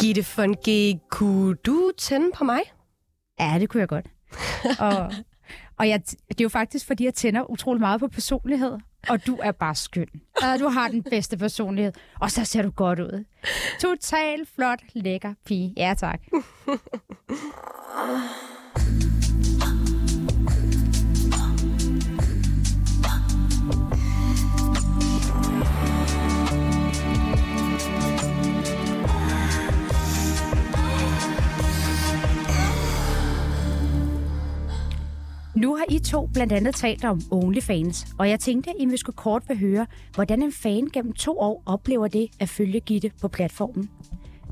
Gitte von G, kunne du tænde på mig? Ja, det kunne jeg godt. og og jeg, det er jo faktisk, fordi jeg tænder utrolig meget på personlighed. Og du er bare skøn. Og du har den bedste personlighed. Og så ser du godt ud. Total flot, lækker pige. Ja, tak. Nu har I to blandt andet talt om OnlyFans, og jeg tænkte, at I skulle kort vil høre, hvordan en fan gennem to år oplever det at følge Gitte på platformen.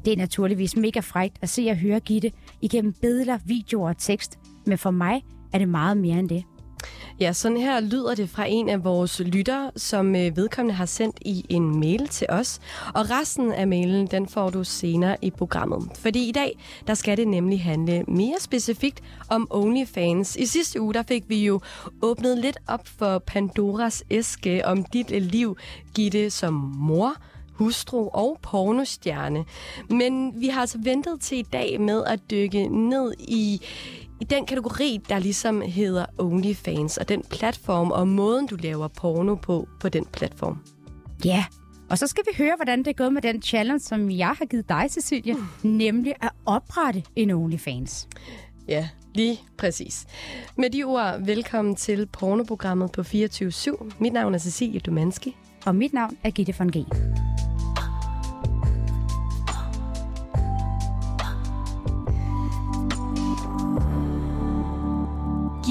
Det er naturligvis mega frægt at se og høre Gitte igennem billeder, videoer og tekst, men for mig er det meget mere end det. Ja, sådan her lyder det fra en af vores lyttere, som øh, vedkommende har sendt i en mail til os. Og resten af mailen, den får du senere i programmet. Fordi i dag, der skal det nemlig handle mere specifikt om OnlyFans. I sidste uge, der fik vi jo åbnet lidt op for Pandoras æske om dit liv, Gitte som mor, hustru og pornostjerne. Men vi har altså ventet til i dag med at dykke ned i i den kategori, der ligesom hedder OnlyFans, og den platform og måden, du laver porno på, på den platform. Ja, og så skal vi høre, hvordan det er gået med den challenge, som jeg har givet dig, Cecilia, mm. nemlig at oprette en OnlyFans. Ja, lige præcis. Med de ord, velkommen til pornoprogrammet på 24-7. Mit navn er Cecilie Dumanski. Og mit navn er Gitte von G.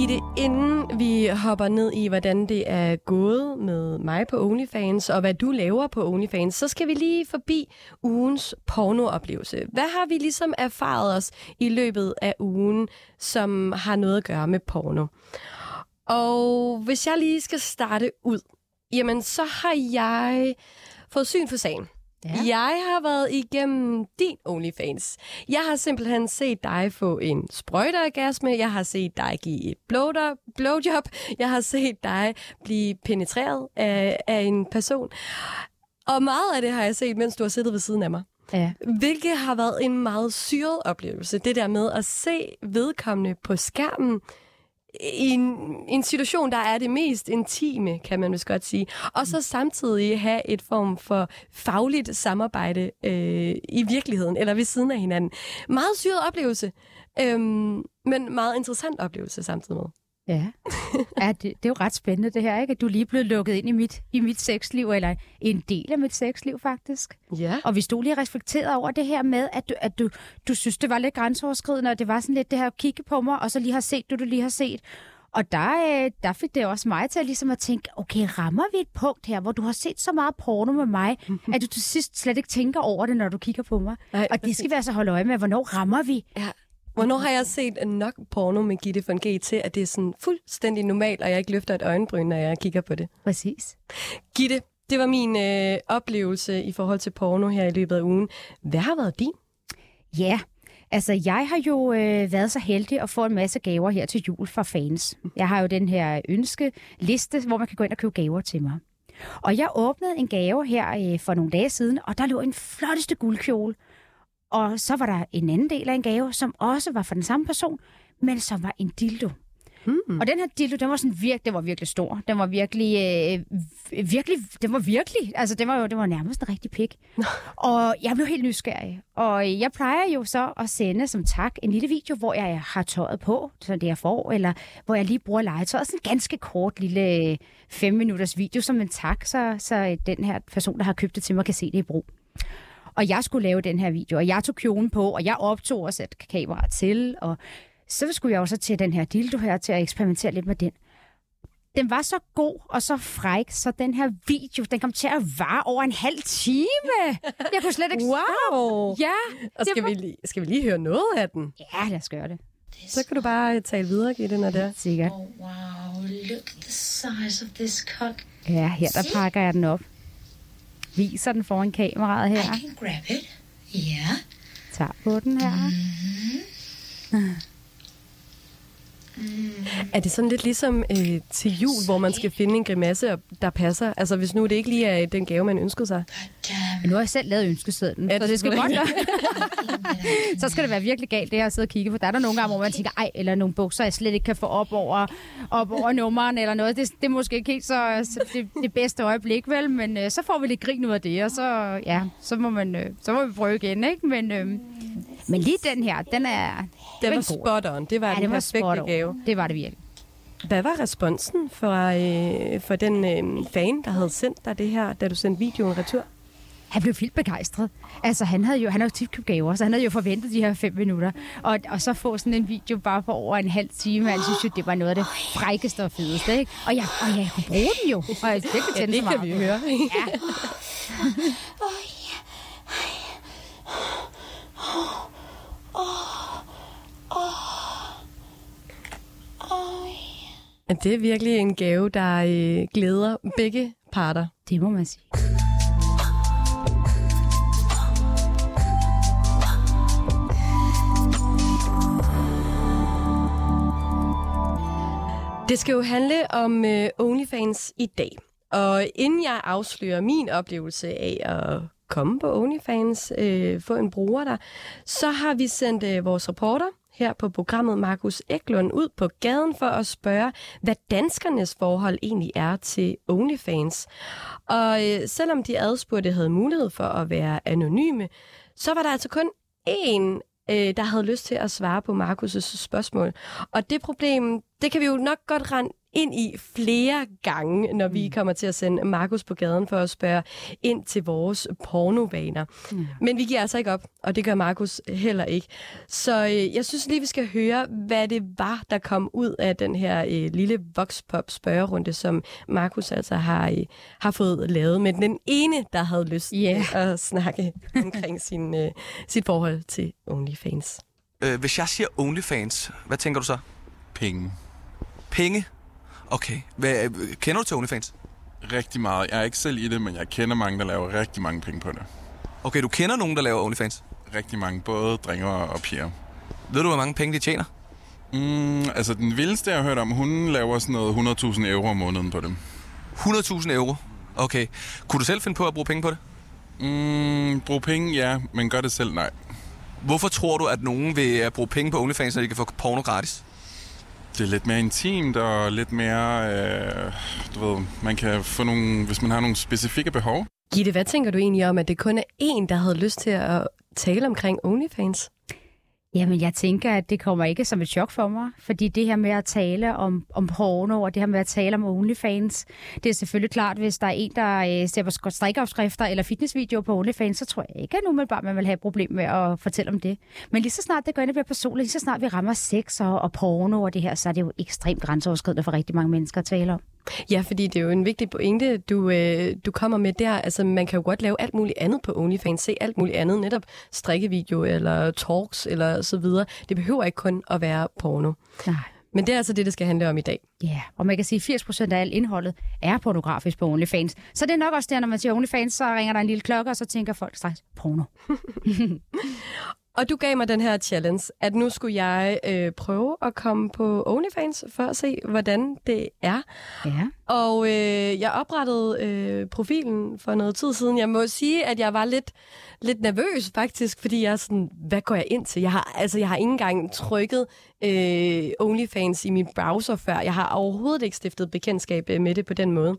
Gitte, inden vi hopper ned i, hvordan det er gået med mig på OnlyFans, og hvad du laver på OnlyFans, så skal vi lige forbi ugens pornooplevelse. Hvad har vi ligesom erfaret os i løbet af ugen, som har noget at gøre med porno? Og hvis jeg lige skal starte ud, jamen så har jeg fået syn for sagen. Ja. Jeg har været igennem din OnlyFans. Jeg har simpelthen set dig få en sprøjteorgasme. Jeg har set dig give et blowjob. Jeg har set dig blive penetreret af, af en person. Og meget af det har jeg set, mens du har siddet ved siden af mig. Ja. Hvilket har været en meget syret oplevelse. Det der med at se vedkommende på skærmen, i en, en situation, der er det mest intime, kan man vist godt sige. Og så samtidig have et form for fagligt samarbejde øh, i virkeligheden, eller ved siden af hinanden. Meget syret oplevelse, øh, men meget interessant oplevelse samtidig med. Ja, ja det, det er jo ret spændende det her, ikke? At du lige er blevet lukket ind i mit, i mit sexliv, eller en del af mit sexliv faktisk. Ja. Og vi stod lige reflekteret over det her med, at du, at du, du synes, det var lidt grænseoverskridende, og det var sådan lidt det her at kigge på mig, og så lige har set du, du lige har set. Og der, øh, der fik det også mig til at, ligesom at tænke, okay, rammer vi et punkt her, hvor du har set så meget porno med mig, at du til sidst slet ikke tænker over det, når du kigger på mig. Nej, og det skal vi altså holde øje med, hvornår rammer vi? Ja. Hvornår har jeg set nok porno med Gitte von G til, at det er sådan fuldstændig normalt, og jeg ikke løfter et øjenbryn, når jeg kigger på det? Præcis. Gitte, det var min øh, oplevelse i forhold til porno her i løbet af ugen. Hvad har været din? Ja, altså jeg har jo øh, været så heldig at få en masse gaver her til jul fra fans. Jeg har jo den her ønskeliste, hvor man kan gå ind og købe gaver til mig. Og jeg åbnede en gave her øh, for nogle dage siden, og der lå en flotteste guldkjole. Og så var der en anden del af en gave, som også var for den samme person, men som var en dildo. Hmm. Og den her dildo, den var sådan virkelig, den var virkelig stor. Den var virkelig, øh, virkelig, den var virkelig, altså det var jo, det var nærmest en rigtig pik. og jeg blev helt nysgerrig. Og jeg plejer jo så at sende som tak en lille video, hvor jeg har tøjet på, så det jeg får, eller hvor jeg lige bruger legetøjet. Sådan en ganske kort lille 5 minutters video som en tak, så, så den her person, der har købt det til mig, kan se det i brug. Og jeg skulle lave den her video, og jeg tog kjolen på, og jeg optog og satte kameraet til, og så skulle jeg også til den her dildo her, til at eksperimentere lidt med den. Den var så god og så fræk, så den her video, den kom til at vare over en halv time. Jeg kunne slet ikke... Wow! Ja. Og skal, var... vi lige, skal vi lige høre noget af den? Ja, lad os gøre det. Så kan du bare tale videre, Gitte, når det er. Sikkert. Oh, wow, look at the size of this cock. Ja, her der pakker jeg den op viser den foran kameraet her. I can grab it. Yeah. Tag på den her. Mm-hmm. Mm. Er det sådan lidt ligesom øh, til jul, hvor man skal finde en grimasse, der passer? Altså hvis nu det ikke lige er den gave, man ønskede sig? Men nu har jeg selv lavet ønskesedlen, Ja, så det skal godt være. så skal det være virkelig galt, det her at sidde og kigge på. Der er der nogle gange, hvor man tænker, ej, eller nogle bukser, jeg slet ikke kan få op over, op over nummeren eller noget. Det, det er måske ikke helt så, så det, det, bedste øjeblik, vel? Men øh, så får vi lidt grin ud af det, og så, ja, så må, man, øh, så må vi prøve igen, ikke? Men, øh, men lige den her, den er... Det var spot on. Det var Ja, den det var perfekte spot on. gave. Det var det virkelig. Hvad var responsen fra, øh, for den øh, fan, der havde sendt dig det her, da du sendte videoen retur? Han blev vildt begejstret. Altså, han havde jo, han havde jo tipkøbt gaver, så han havde jo forventet de her fem minutter. Og, og så få sådan en video bare på over en halv time, han synes jo, det var noget af det frækkeste og fedeste, ikke? Og jeg, og jeg kunne bruge den jo, og jeg virkelig Ja, tænde det så kan vi høre. Ja. Det er virkelig en gave, der øh, glæder begge parter. Det må man sige. Det skal jo handle om øh, OnlyFans i dag. Og inden jeg afslører min oplevelse af at komme på OnlyFans, øh, få en bruger der, så har vi sendt øh, vores reporter her på programmet Markus Eklund ud på gaden for at spørge, hvad danskernes forhold egentlig er til OnlyFans. Og øh, selvom de adspurgte havde mulighed for at være anonyme, så var der altså kun én øh, der havde lyst til at svare på Markus' spørgsmål. Og det problem, det kan vi jo nok godt rende ind i flere gange, når vi kommer til at sende Markus på gaden for at spørge ind til vores pornovaner. Mm. Men vi giver altså ikke op, og det gør Markus heller ikke. Så øh, jeg synes lige, vi skal høre, hvad det var, der kom ud af den her øh, lille voxpop spørgerunde, som Markus altså har, øh, har fået lavet med den ene, der havde lyst Ja. til at snakke omkring sin, øh, sit forhold til OnlyFans. Øh, hvis jeg siger OnlyFans, hvad tænker du så? Penge. Penge? Okay. Hvad, kender du til OnlyFans? Rigtig meget. Jeg er ikke selv i det, men jeg kender mange, der laver rigtig mange penge på det. Okay, du kender nogen, der laver OnlyFans. Rigtig mange, både drenge og piger. Ved du, hvor mange penge de tjener? Mm, altså, den vildeste, jeg har hørt om, hun laver sådan noget 100.000 euro om måneden på dem. 100.000 euro. Okay. Kunne du selv finde på at bruge penge på det? Mm, brug penge, ja, men gør det selv, nej. Hvorfor tror du, at nogen vil øh, bruge penge på OnlyFans, når de kan få porno gratis? Det er lidt mere intimt og lidt mere, øh, du ved, man kan få nogle, hvis man har nogle specifikke behov. Gitte, hvad tænker du egentlig om, at det kun er én, der havde lyst til at tale omkring OnlyFans? Jamen, jeg tænker, at det kommer ikke som et chok for mig, fordi det her med at tale om, om porno, og det her med at tale om OnlyFans, det er selvfølgelig klart, hvis der er en, der øh, ser på strikkeopskrifter eller fitnessvideoer på OnlyFans, så tror jeg ikke, at bare man vil have et problem med at fortælle om det. Men lige så snart det går ind og bliver personligt, lige så snart vi rammer sex og, og porno og det her, så er det jo ekstremt grænseoverskridende for rigtig mange mennesker at tale om. Ja, fordi det er jo en vigtig pointe, du, øh, du kommer med der. Altså, man kan jo godt lave alt muligt andet på OnlyFans. Se alt muligt andet, netop strikkevideo eller talks eller så videre. Det behøver ikke kun at være porno. Nej. Men det er altså det, det skal handle om i dag. Ja, yeah. og man kan sige, at 80% af alt indholdet er pornografisk på OnlyFans. Så det er nok også der, når man siger OnlyFans, så ringer der en lille klokke, og så tænker folk straks, porno. Og du gav mig den her challenge, at nu skulle jeg øh, prøve at komme på OnlyFans for at se, hvordan det er. Ja. Og øh, jeg oprettede øh, profilen for noget tid siden. Jeg må sige, at jeg var lidt, lidt nervøs faktisk, fordi jeg er sådan, hvad går jeg ind til? Jeg har, altså, jeg har ikke engang trykket øh, OnlyFans i min browser før. Jeg har overhovedet ikke stiftet bekendtskab øh, med det på den måde.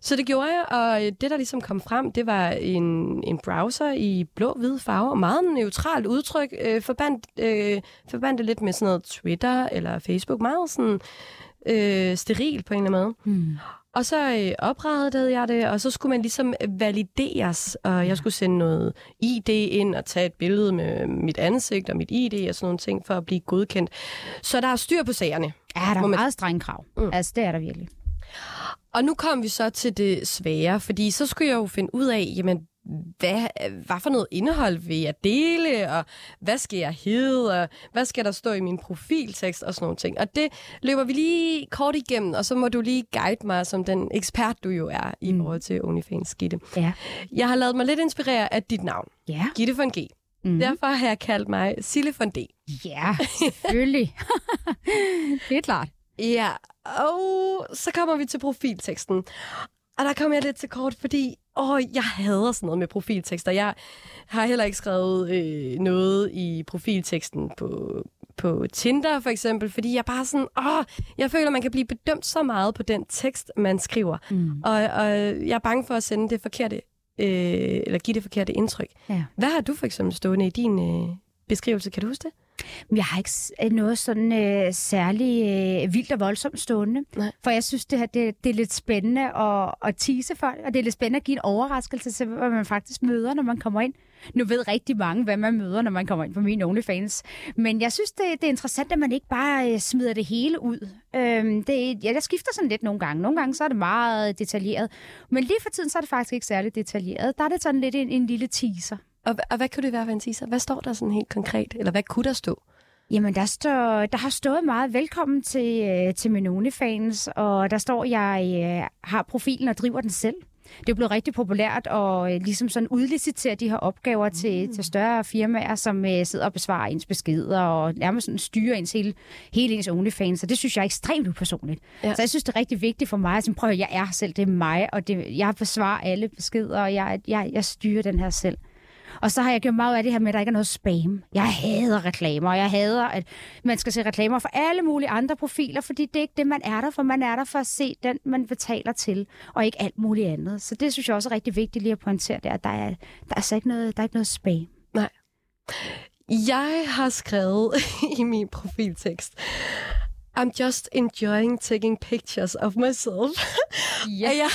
Så det gjorde jeg, og øh, det, der ligesom kom frem, det var en, en browser i blå-hvid farve. Meget neutralt udtryk. Øh, forbandt, øh, forbandt det lidt med sådan noget Twitter eller Facebook. Meget sådan øh, steril på en eller anden måde. Hmm. Og så øh, oprettede jeg det, og så skulle man ligesom valideres, og jeg skulle sende noget ID ind og tage et billede med mit ansigt og mit ID og sådan nogle ting for at blive godkendt. Så der er styr på sagerne. Ja, der er man- meget strenge krav. Mm. Altså, det er der virkelig. Og nu kom vi så til det svære, fordi så skulle jeg jo finde ud af, jamen, hvad, hvad for noget indhold vil jeg dele, og hvad skal jeg hedde, og hvad skal der stå i min profiltekst og sådan nogle ting. Og det løber vi lige kort igennem, og så må du lige guide mig som den ekspert, du jo er i forhold til OnlyFans, Gitte. Ja. Jeg har lavet mig lidt inspirere af dit navn, Ja. Gitte von G. Mm. Derfor har jeg kaldt mig Sille von D. Ja, selvfølgelig. det er klart. Ja, og så kommer vi til profilteksten. Og der kommer jeg lidt til kort, fordi åh, jeg hader sådan noget med profiltekster. Jeg har heller ikke skrevet øh, noget i profilteksten på, på Tinder for eksempel, fordi jeg bare sådan, åh, jeg føler, man kan blive bedømt så meget på den tekst, man skriver. Mm. Og, og jeg er bange for at sende det forkerte, øh, eller give det forkerte indtryk. Ja. Hvad har du for eksempel stående i din øh, beskrivelse? Kan du huske det? Jeg har ikke s- noget sådan øh, særlig øh, vildt og voldsomt stående. Nej. For jeg synes, det, her, det, det er lidt spændende at, at tease folk, og det er lidt spændende at give en overraskelse til, hvad man faktisk møder, når man kommer ind. Nu ved rigtig mange, hvad man møder, når man kommer ind på min OnlyFans. Men jeg synes, det, det er interessant, at man ikke bare øh, smider det hele ud. Øhm, det, ja, jeg skifter sådan lidt nogle gange. Nogle gange så er det meget detaljeret. Men lige for tiden, så er det faktisk ikke særlig detaljeret. Der er det sådan lidt en, en lille teaser. Og, og hvad kunne det være for en teaser? Hvad står der sådan helt konkret? Eller hvad kunne der stå? Jamen, der, står, der har stået meget velkommen til, øh, til min OnlyFans, og der står, jeg øh, har profilen og driver den selv. Det er blevet rigtig populært at øh, ligesom sådan udlicitere de her opgaver mm. til, til større firmaer, som øh, sidder og besvarer ens beskeder og nærmest sådan styrer ens hele, hele ens OnlyFans, og det synes jeg er ekstremt upersonligt. Ja. Så jeg synes, det er rigtig vigtigt for mig at prøv at jeg er selv, det er mig, og det, jeg besvarer alle beskeder, og jeg, jeg, jeg styrer den her selv. Og så har jeg gjort meget ud af det her med, at der ikke er noget spam. Jeg hader reklamer, og jeg hader, at man skal se reklamer for alle mulige andre profiler, fordi det er ikke det, man er der for. Man er der for at se den, man betaler til, og ikke alt muligt andet. Så det synes jeg også er rigtig vigtigt lige at pointere, der, at der er, der er altså ikke noget, der er ikke noget spam. Nej. Jeg har skrevet i min profiltekst, I'm just enjoying taking pictures of myself. Ja. Og jeg,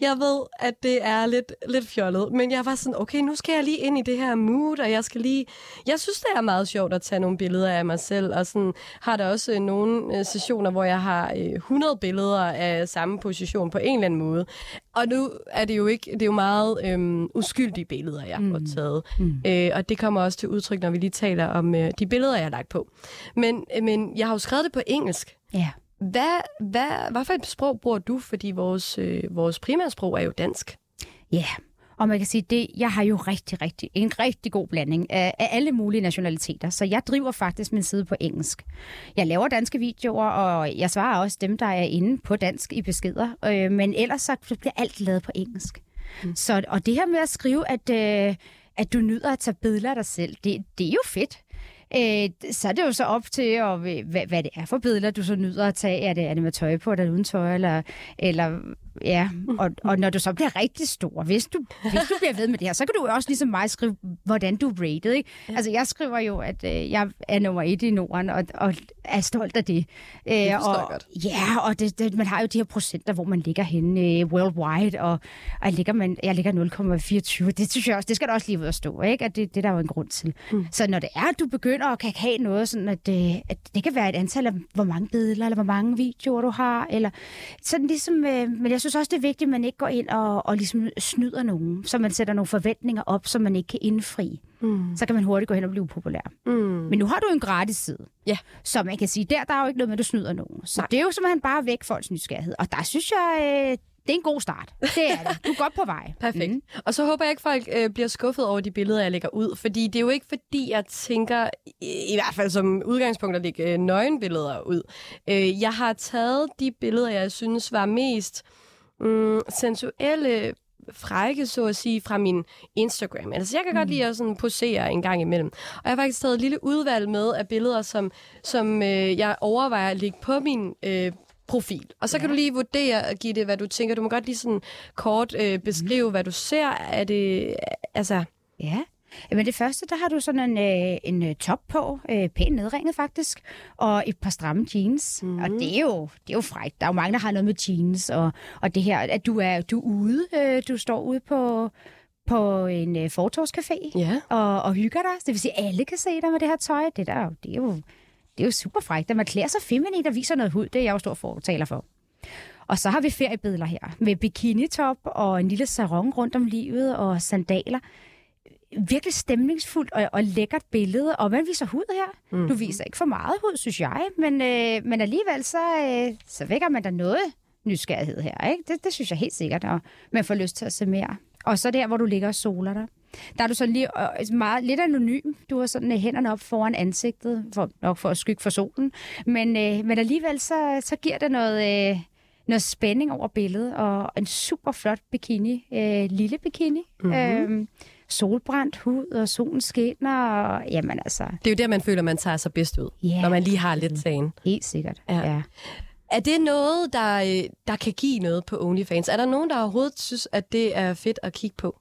jeg ved, at det er lidt, lidt fjollet, men jeg var sådan, okay, nu skal jeg lige ind i det her mood, og jeg skal lige... Jeg synes, det er meget sjovt at tage nogle billeder af mig selv, og sådan har der også øh, nogle øh, sessioner, hvor jeg har øh, 100 billeder af samme position på en eller anden måde. Og nu er det jo ikke, det er jo meget øhm, uskyldige billeder, jeg har taget. Mm. Øh, og det kommer også til udtryk, når vi lige taler om øh, de billeder, jeg har lagt på. Men, øh, men jeg har jo skrevet det på engelsk. Ja. Hvad, hvad, hvad for et sprog bruger du? Fordi vores, øh, vores primære sprog er jo dansk. Ja, og man kan sige, det, jeg har jo rigtig, rigtig, en rigtig god blanding af, af alle mulige nationaliteter, så jeg driver faktisk min side på engelsk. Jeg laver danske videoer, og jeg svarer også dem, der er inde på dansk i beskeder, øh, men ellers så bliver alt lavet på engelsk. Mm. Så, og det her med at skrive, at, øh, at du nyder at tage billeder af dig selv, det, det er jo fedt. Øh, så er det jo så op til, at, hvad, hvad det er for billeder, du så nyder at tage. Er det, er det med tøj på, eller uden tøj, eller, eller ja. Og, og når du så bliver rigtig stor, hvis du, hvis du bliver ved med det her, så kan du jo også ligesom mig skrive, hvordan du er rated. Ikke? Altså, jeg skriver jo, at øh, jeg er nummer et i Norden, og, og er stolt af det. Øh, Det og, godt. Ja, og det, det, man har jo de her procenter, hvor man ligger henne øh, worldwide, og, og jeg ligger, man, jeg ligger 0,24. Det synes jeg også, det skal der også lige ud at stå, ikke? At det, det er der jo en grund til. Mm. Så når det er, at du begynder at kan have noget, sådan at, øh, at det kan være et antal af, hvor mange billeder, eller hvor mange videoer du har, eller sådan ligesom, øh, men jeg synes også, det er vigtigt, at man ikke går ind og, og ligesom snyder nogen, så man sætter nogle forventninger op, som man ikke kan indfri. Mm. Så kan man hurtigt gå hen og blive upopulær. Mm. Men nu har du en gratis side. Ja. Så man kan sige, der, der er jo ikke noget med, at du snyder nogen. Så Nej. Det er jo simpelthen bare væk folks nysgerrighed. Og der synes jeg, øh, det er en god start. Det er det. Du er godt på vej. Perfekt. Mm. Og så håber jeg ikke, folk øh, bliver skuffet over de billeder, jeg lægger ud. Fordi det er jo ikke fordi, jeg tænker, i, i hvert fald som udgangspunkt, at lægge øh, nøgenbilleder ud. Øh, jeg har taget de billeder, jeg synes var mest mm, sensuelle frække, så at sige, fra min Instagram. Altså, jeg kan mm. godt lide at sådan posere en gang imellem. Og jeg har faktisk taget et lille udvalg med af billeder, som, som øh, jeg overvejer at lægge på min øh, profil. Og så ja. kan du lige vurdere og give det, hvad du tænker. Du må godt lige sådan kort øh, beskrive, mm. hvad du ser. Er det, altså... Ja. Men det første, der har du sådan en, øh, en øh, top på, øh, pænt nedringet faktisk, og et par stramme jeans. Mm. Og det er, jo, det er jo frækt. Der er jo mange, der har noget med jeans, og, og det her, at du er, du er ude, øh, du står ude på, på en øh, fortorvscafé Ja. og, og hygger dig. Det vil sige, at alle kan se dig med det her tøj. Det, der, det, er, jo, det er jo super frækt, at man klæder sig feminint og viser noget hud. Det er jeg jo stor fortaler for. Og så har vi feriebilleder her med bikinitop og en lille sarong rundt om livet og sandaler. Virkelig stemningsfuldt og, og lækkert billede. Og man viser hud her. Mm. Du viser ikke for meget hud, synes jeg. Men, øh, men alligevel så, øh, så vækker man der noget nysgerrighed her. Ikke? Det, det synes jeg helt sikkert. Og man får lyst til at se mere. Og så der, hvor du ligger og soler dig. Der er du sådan lige øh, meget, lidt anonym. Du har sådan øh, hænderne op foran ansigtet, for, nok for at skygge for solen. Men, øh, men alligevel så, så giver det noget, øh, noget spænding over billedet, og en super flot bikini, øh, lille bikini. Mm-hmm. Øh, solbrændt hud, og solen skinner, og jamen altså, Det er jo der, man føler, man tager sig bedst ud. Ja. Når man lige har lidt sagen. helt sikkert. Ja. ja. Er det noget, der, øh, der kan give noget på OnlyFans? Er der nogen, der overhovedet synes, at det er fedt at kigge på?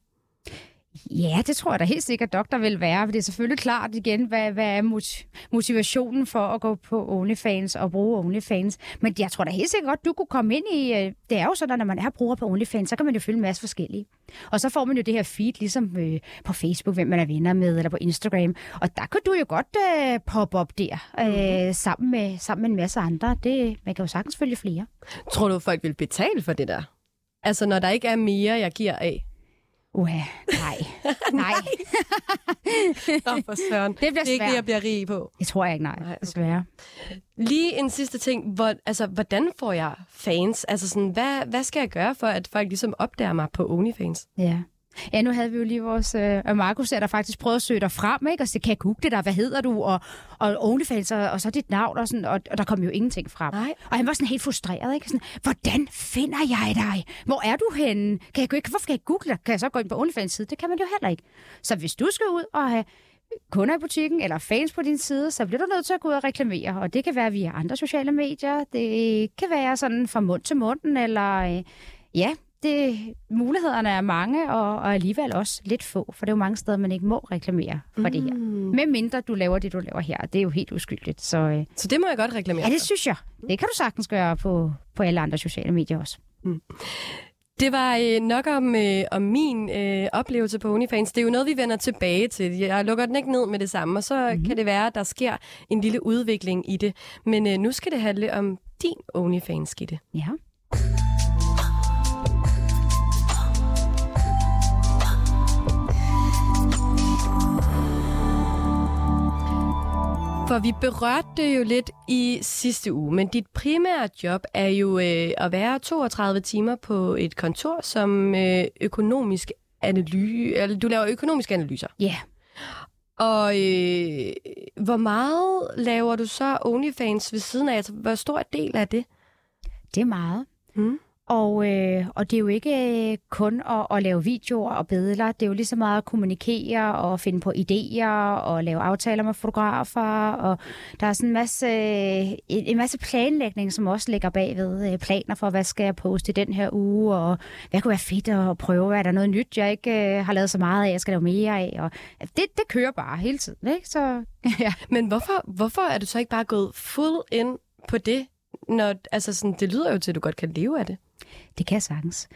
Ja, det tror jeg da helt sikkert, doktor vil være. For det er selvfølgelig klart igen, hvad, hvad er mot- motivationen for at gå på OnlyFans og bruge OnlyFans. Men jeg tror da helt sikkert godt, du kunne komme ind i... øh, Det er jo sådan, at når man er bruger på OnlyFans, så kan man jo følge en masse forskellige. Og så får man jo det her feed, ligesom øh, på Facebook, hvem man er venner med, eller på Instagram. Og der kan du jo godt øh, poppe op der, øh, sammen, med, sammen med en masse andre. Det, man kan jo sagtens følge flere. Tror du, folk vil betale for det der? Altså, når der ikke er mere, jeg giver af. Uha, nej. nej, Nå, for søren. det bliver Det er ikke svært. det, jeg bliver rig på. Det tror jeg ikke, nej, Nej, okay. desværre. Lige en sidste ting. Hvor, altså, hvordan får jeg fans? Altså, sådan, hvad, hvad skal jeg gøre for, at folk ligesom opdager mig på OnlyFans? Ja. Ja, nu havde vi jo lige vores... Øh, Markus der, der faktisk prøvede at søge dig frem, ikke? Og så kan jeg google dig, hvad hedder du? Og, og OnlyFans, og, og så dit navn, og, sådan, og, og der kom jo ingenting frem. Nej. Og han var sådan helt frustreret, ikke? Sådan, hvordan finder jeg dig? Hvor er du henne? Kan jeg, gå- hvorfor kan jeg google dig? Kan jeg så gå ind på OnlyFans side? Det kan man jo heller ikke. Så hvis du skal ud og have kunder i butikken eller fans på din side, så bliver du nødt til at gå ud og reklamere. Og det kan være via andre sociale medier. Det kan være sådan fra mund til munden, eller øh, ja, det, mulighederne er mange, og, og alligevel også lidt få, for det er jo mange steder, man ikke må reklamere for mm. det her. Med mindre du laver det, du laver her. Det er jo helt uskyldigt. Så øh, Så det må jeg godt reklamere ja, det for. synes jeg. Det kan du sagtens gøre på, på alle andre sociale medier også. Det var øh, nok om, øh, om min øh, oplevelse på OnlyFans. Det er jo noget, vi vender tilbage til. Jeg lukker den ikke ned med det samme, og så Mhm. mm-hmm. kan det være, at der sker en lille udvikling i det. Men øh, nu skal det handle om din OnlyFans, Gitte. Ja. For vi berørte det jo lidt i sidste uge, men dit primære job er jo øh, at være 32 timer på et kontor som øh, økonomisk analyse, eller du laver økonomiske analyser. Ja. Og øh, hvor meget laver du så OnlyFans ved siden af? Altså, hvor stor del af det? Det er meget. Mm. Og, øh, og det er jo ikke øh, kun at, at lave videoer og billeder. Det er jo lige så meget at kommunikere og finde på idéer og lave aftaler med fotografer. Og der er sådan en masse, øh, en, en masse planlægning, som også ligger bagved. Øh, planer for, hvad skal jeg poste i den her uge, og hvad kunne være fedt at prøve. Er der noget nyt, jeg ikke øh, har lavet så meget af, jeg skal lave mere af? Og det, det kører bare hele tiden. Ikke? Så, ja. Men hvorfor, hvorfor er du så ikke bare gået full ind på det? Når, altså sådan, det lyder jo til, at du godt kan leve af det. Det kan jeg sagtens.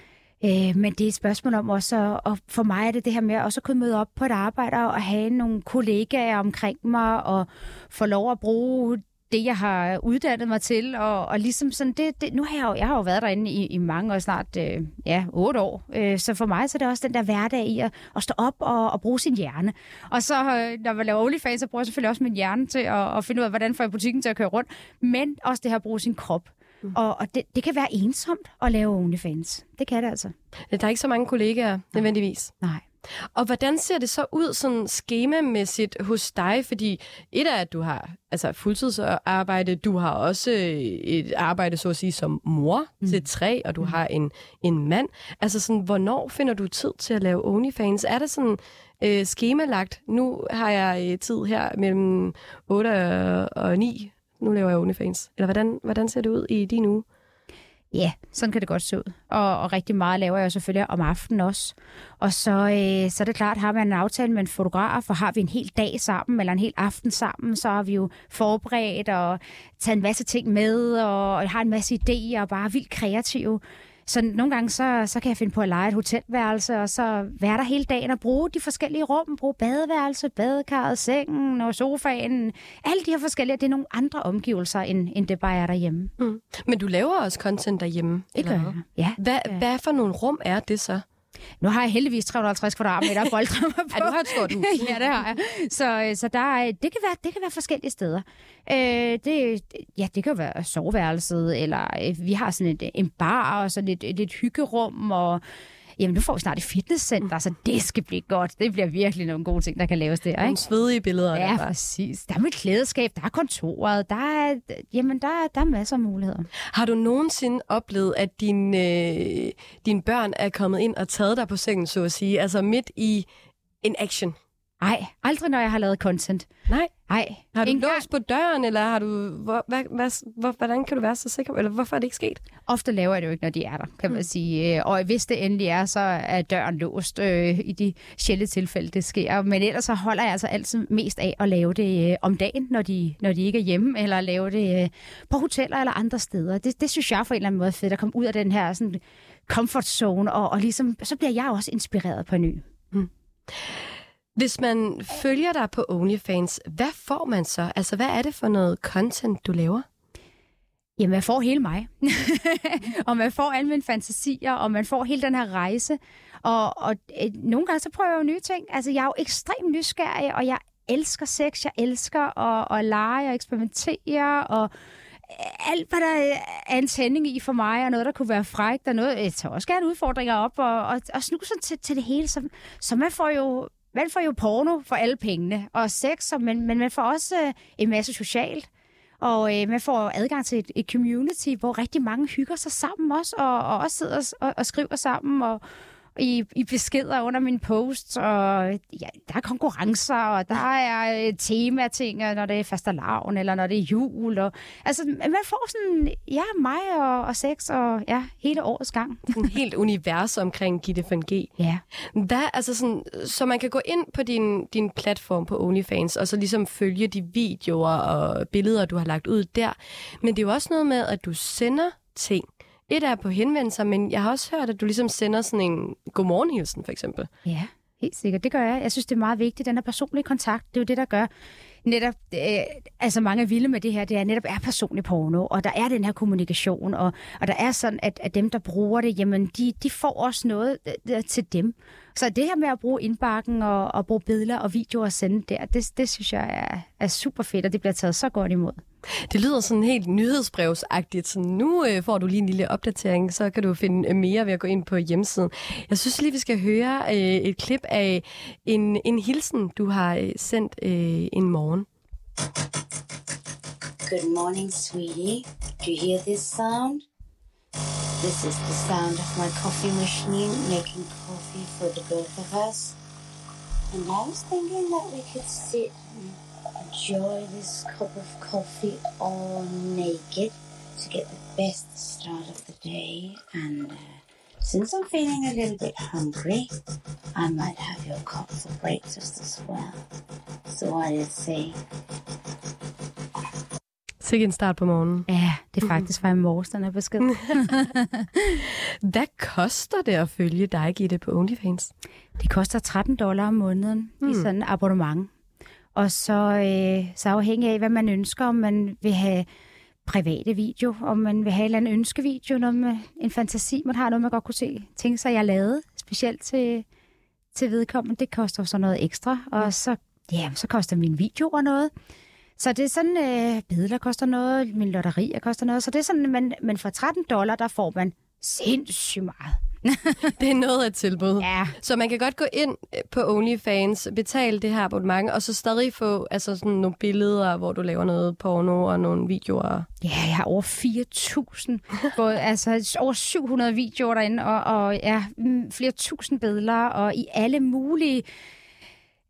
Øh, men det er et spørgsmål om også, og for mig er det det her med også at kunne møde op på et arbejde og have nogle kollegaer omkring mig og få lov at bruge det, jeg har uddannet mig til, og, og ligesom sådan, det, det, nu har jeg jo, jeg har jo været derinde i, i mange år, snart, øh, ja, otte år, øh, så for mig så er det også den der hverdag i at, at stå op og, og bruge sin hjerne. Og så, øh, når man laver OnlyFans, så bruger jeg selvfølgelig også min hjerne til at, at finde ud af, hvordan får jeg butikken til at køre rundt, men også det her at bruge sin krop. Mm. Og, og det, det kan være ensomt at lave OnlyFans. Det kan det altså. Der er ikke så mange kollegaer, nødvendigvis. Nej. Og hvordan ser det så ud sådan skemamæssigt hos dig? Fordi et er, at du har altså fuldtidsarbejde, du har også øh, et arbejde, så at sige, som mor mm. til tre, og du mm. har en, en mand. Altså sådan, hvornår finder du tid til at lave OnlyFans? Er det sådan øh, skemalagt? Nu har jeg øh, tid her mellem 8 og, og 9. Nu laver jeg OnlyFans. Eller hvordan, hvordan ser det ud i din uge? Ja, sådan kan det godt se ud. Og, og rigtig meget laver jeg selvfølgelig om aftenen også. Og så, øh, så er det klart, har man en aftale med en fotograf, og har vi en hel dag sammen, eller en hel aften sammen, så har vi jo forberedt og taget en masse ting med, og har en masse idéer, og bare vildt kreative. Så nogle gange, så, så kan jeg finde på at lege et hotelværelse, og så være der hele dagen og bruge de forskellige rum. Bruge badeværelse, badekarret, sengen og sofaen. Alle de her forskellige, det er nogle andre omgivelser, end, end det bare er derhjemme. Mm. Men du laver også content derhjemme? Det gør jeg. Ja. Hvad, Ja. hvad for nogle rum er det så? Nu har jeg heldigvis 350 kvadratmeter mig på. Ja, du har et stort hus. ja, det har jeg. Så, øh, så der er, det, kan være, det kan være forskellige steder. Øh, det, ja, det kan være soveværelset, eller øh, vi har sådan et, en bar og sådan et, et, et hyggerum, og jamen nu får vi snart et fitnesscenter, så det skal blive godt. Det bliver virkelig nogle gode ting, der kan laves der, Nogle ikke? svedige billeder. Ja, der præcis. Der er mit klædeskab, der er kontoret, der er, jamen, der, er- der er masser af muligheder. Har du nogensinde oplevet, at dine, øh, dine børn er kommet ind og taget dig på sengen, så at sige? Altså midt i en action? Nej, aldrig når jeg har lavet content. Nej. Nej, Har du Ikke låst på døren, eller har du... Hvor, hvad, hvad, hvor, hvordan kan du være så sikker? Eller hvorfor er det ikke sket? Ofte laver jeg det jo ikke, når de er der, kan man sige. Øh, Og hvis det endelig er, så er døren låst øh, i de sjældne tilfælde, det sker. Men ellers så holder jeg altså altid mest af at lave det øh, om dagen, når de, når de ikke er hjemme, eller lave det øh, på hoteller eller andre steder. Det, det synes jeg på en eller anden måde er fedt, at komme ud af den her sådan, comfort zone, og, og ligesom, så bliver jeg også inspireret på ny. Hvis man følger dig på OnlyFans, hvad får man så? Altså, hvad er det for noget content, du laver? Jamen, man får hele mig. og man får alle mine fantasier, og man får hele den her rejse. Og, og øh, nogle gange så prøver jeg jo nye ting. Altså, jeg er jo ekstremt nysgerrig, og jeg elsker sex. Jeg elsker at, at lege og eksperimentere, og øh, alt, hvad der er en tænding i for mig, og noget, der kunne være frækt, og noget, øh, jeg tager også gerne udfordringer op, og, og, og snuse til, til det hele. Så, så man får jo man får jo porno for alle pengene, og sex, og- men, men man får også øh, en masse socialt. Og øh, man får adgang til et, et community, hvor rigtig mange hygger sig sammen også, og, og også sidder og, og skriver sammen, og i, i beskeder under mine posts, og ja, der er konkurrencer, og der er øh, temating, når det er fastelavn, eller når det er jul. Og, altså, man får sådan, ja, mig og, og sex, og ja, hele årets gang. En helt univers omkring Gitte van G. Ja. Hvad, altså sådan, så man kan gå ind på din, din platform på OnlyFans, og så ligesom følge de videoer og billeder, du har lagt ud der. Men det er jo også noget med, at du sender ting. Et er på henvendelser, men jeg har også hørt, at du ligesom sender sådan en godmorgenhilsen, for eksempel. Ja, helt sikkert. Det gør jeg. Jeg synes, det er meget vigtigt, den her personlige kontakt. Det er jo det, der gør netop, øh, altså mange er vilde med det her, det er netop er personlig porno, og der er den her kommunikation, og, og der er sådan, at, at dem, der bruger det, jamen, de, de får også noget øh, øh til dem. Så det her med at bruge indbakken og, og bruge billeder og videoer og sende der, det, det synes jeg er, er super fedt, og det bliver taget så godt imod. Det lyder sådan helt nyhedsbrevsagtigt. Så nu øh, får du lige en lille opdatering, så kan du finde øh, mere ved at gå ind på hjemmesiden. Jeg synes lige, vi skal høre øh, et klip af en, en hilsen, du har øh, sendt øh, en morgen. Good morning, sweetie. Do you hear this sound? This is the sound of my coffee machine making coffee for the both of us. And I was thinking that we could sit and enjoy this cup of coffee all naked to get the best start of the day. And uh, since I'm feeling a little bit hungry, I might have your cup for breakfast as well. So do you say? Sikke en start på morgenen. Ja, det er faktisk fra i morges, den her besked. Hvad koster det at følge dig, Gitte, på OnlyFans? Det koster 13 dollar om måneden mm. i sådan et abonnement. Og så, øh, så afhængig af, hvad man ønsker, om man vil have private video, om man vil have en eller anden ønskevideo, noget med en fantasi, man har noget, man godt kunne se, tænke sig, jeg lavede, specielt til, til vedkommende. Det koster så noget ekstra, og så, ja, så koster mine videoer noget. Så det er sådan, øh, billeder koster noget, mine lotterier koster noget, så det er sådan, men, men for 13 dollar, der får man sindssygt meget. Det er noget af tilbud. Ja, Så man kan godt gå ind øh, på OnlyFans, betale det her abonnement, og så stadig få altså sådan nogle billeder, hvor du laver noget porno og nogle videoer. Ja, jeg har over 4.000, både, altså over 700 videoer derinde, og, og ja, mm, flere tusind billeder, og i alle mulige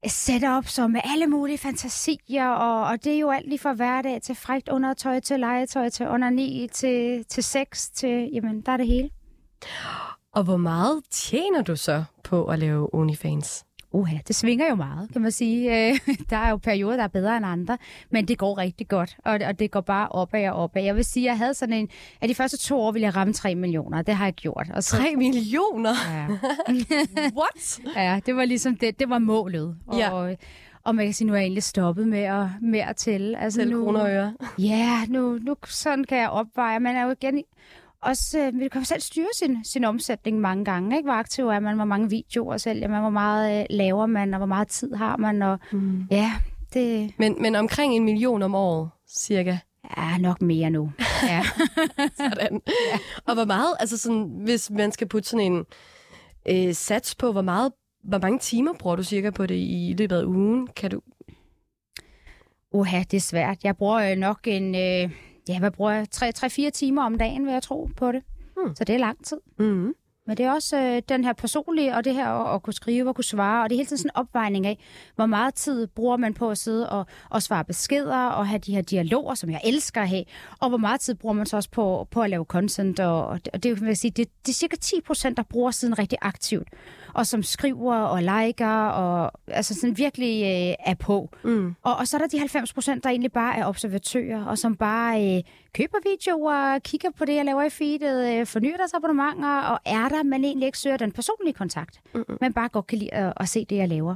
setup, som med alle mulige fantasier, og, og det er jo alt lige fra hverdag til frækt undertøj, til legetøj, til underni, til, til sex, til, jamen, der er det hele. Og hvor meget tjener du så på at lave OnlyFans? Uha, det svinger jo meget, kan man sige. Øh, Der er jo perioder, der er bedre end andre, men det går rigtig godt, og og det går bare opad og opad. Jeg vil sige, at jeg havde sådan en, at de første to år ville jeg ramme 3 millioner, det har jeg gjort. Og så, 3 millioner? ja. What? Ja, det var ligesom det, det var målet. Og, Ja. og man kan sige, nu er jeg egentlig stoppet med at, med at tælle. Altså Til nu, kroner og øre. Ja, nu, nu sådan kan jeg opveje. Man er jo igen også, øh, man kan jo selv styre sin, sin omsætning mange gange. Ikke? Hvor aktiv er man, hvor mange videoer sælger man, hvor meget øh, laver man, og hvor meget tid har man. Og, mm. Ja, det Men, men omkring en million om året, cirka. er nok mere nu. Ja. Sådan. Og hvor meget, altså sådan, hvis man skal putte sådan en, øh, sats på, hvor meget hvor mange timer bruger du cirka på det i løbet af ugen? Kan du... Uha, det er svært. Jeg bruger øh, nok en... Øh, ja, hvad bruger jeg? 3-4 timer om dagen, vil jeg tro på det. Hmm. Så det er lang tid. Mm-hmm. Men det er også øh, den her personlige, og det her at, at kunne skrive og kunne svare, og det er hele tiden sådan en opvejning af, hvor meget tid bruger man på at sidde og, og svare beskeder og have de her dialoger, som jeg elsker at have, og hvor meget tid bruger man så også på, på at lave content, og, og det, og det vil jeg sige, det, det er cirka 10 procent, der bruger siden rigtig aktivt, og som skriver og liker, og altså sådan virkelig øh, er på. Mm. Og, og så er der de 90 procent, der egentlig bare er observatører, og som bare øh, køber videoer, kigger på det, jeg laver i feedet, øh, fornyer deres abonnementer, og er der, men egentlig ikke søger den personlige kontakt, mm-hmm. men bare godt kan lide at, at se det, jeg laver.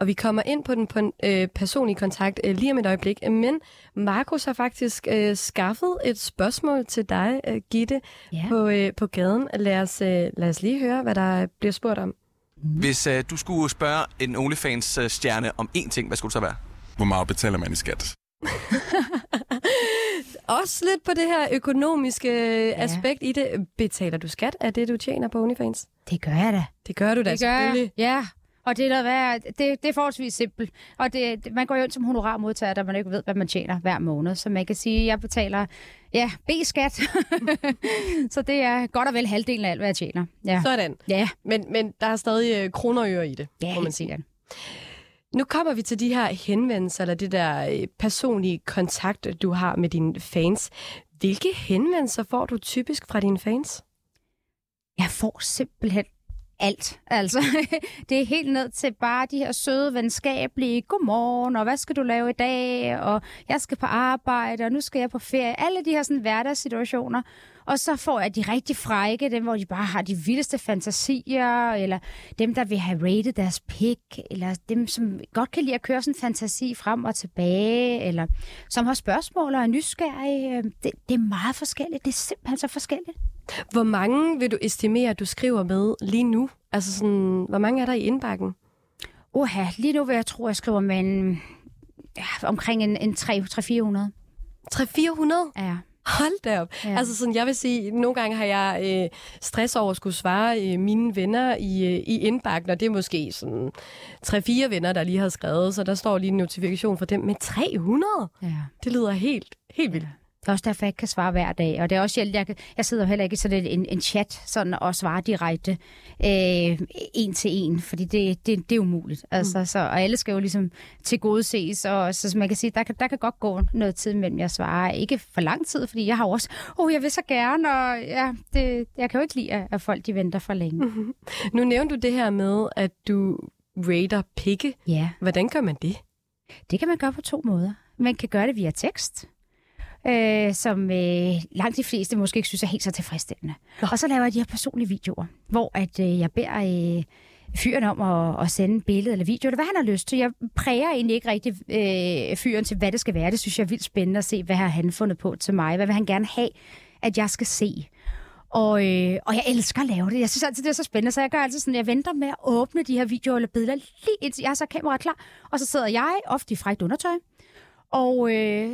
Og vi kommer ind på den på, øh, personlige kontakt øh, lige om et øjeblik. Men Markus har faktisk øh, skaffet et spørgsmål til dig, øh, Gitte, Ja. på, øh, på gaden. Lad os, øh, lad os lige høre, hvad der bliver spurgt om. Hvis øh, du skulle spørge en OnlyFans-stjerne om én ting, hvad skulle det så være? Hvor meget betaler man i skat? Også lidt på det her økonomiske ja. aspekt i det. Betaler du skat af det, du tjener på OnlyFans? Det gør jeg da. Det gør du da Det gør jeg. selvfølgelig. Ja, og det er, der værd, det, det er forholdsvis simpelt. Og det, man går jo ind som honorarmodtager, da man ikke ved, hvad man tjener hver måned. Så man kan sige, at jeg betaler ja, B-skat. så det er godt og vel halvdelen af alt, hvad jeg tjener. Ja, Sådan. ja, Men, men der er stadig øh, kroner og øre i det, ja må man sige. sikkert. Nu kommer vi til de her henvendelser, eller det der øh, personlige kontakt, du har med dine fans. Hvilke henvendelser får du typisk fra dine fans? Jeg får simpelthen alt. Altså, det er helt ned til bare de her søde, venskabelige, godmorgen, og hvad skal du lave i dag, og jeg skal på arbejde, og nu skal jeg på ferie. Alle de her sådan hverdagssituationer. Og så får jeg de rigtig frække, dem hvor de bare har de vildeste fantasier, eller dem, der vil have rated deres pick, eller dem, som godt kan lide at køre sådan en fantasi frem og tilbage, eller som har spørgsmål og er nysgerrige. Det, det er meget forskelligt. Det er simpelthen så forskelligt. Hvor mange vil du estimere, at du skriver med lige nu? Altså sådan, hvor mange er der i indbakken? Uha, lige nu vil jeg tro, at jeg skriver med en, ja, omkring en, en 300-400. 300-400? Ja. Hold da op. Ja. Ja. Altså sådan, jeg vil sige, nogle gange har jeg øh, stress over at skulle svare øh, mine venner i, øh, i indbakken, og det er måske sådan 3-4 venner, der lige har skrevet, så der står lige en notifikation fra dem. Men 300? ja. Det lyder helt, helt vildt. Det er også derfor, jeg ikke kan svare hver dag. Og det er også sjældent, jeg, kan, jeg sidder jo heller ikke i sådan en, en chat sådan, og svarer direkte øh, en til en, fordi det, det, det er umuligt. Altså, så, og alle skal jo ligesom til gode ses, og så som man kan sige, der kan, der kan godt gå noget tid mellem jeg svarer. Ikke for lang tid, fordi jeg har også, oh, jeg vil så gerne, og ja, det, jeg kan jo ikke lide, at folk de venter for længe. Mm. Nu nævnte du det her med, at du rater pikke. Ja. Hvordan gør man det? Det kan man gøre på to måder. Man kan gøre det via tekst, øh, som øh, langt de fleste måske ikke synes er helt så tilfredsstillende. Nå. Og så laver jeg de her personlige videoer, hvor at øh, jeg beder øh, fyren om at, at sende billede eller video, eller hvad han har lyst til. Jeg præger egentlig ikke rigtig øh, fyren til, hvad det skal være. Det synes jeg er vildt spændende at se, hvad har han fundet på til mig. Hvad vil han gerne have, at jeg skal se? Og, øh, og jeg elsker at lave det. Jeg synes altid, det er så spændende, så jeg gør altid sådan, jeg venter med at åbne de her videoer eller billeder, lige indtil jeg har så kameraet klar. Og så sidder jeg, ofte i frækt undertøj, og øh,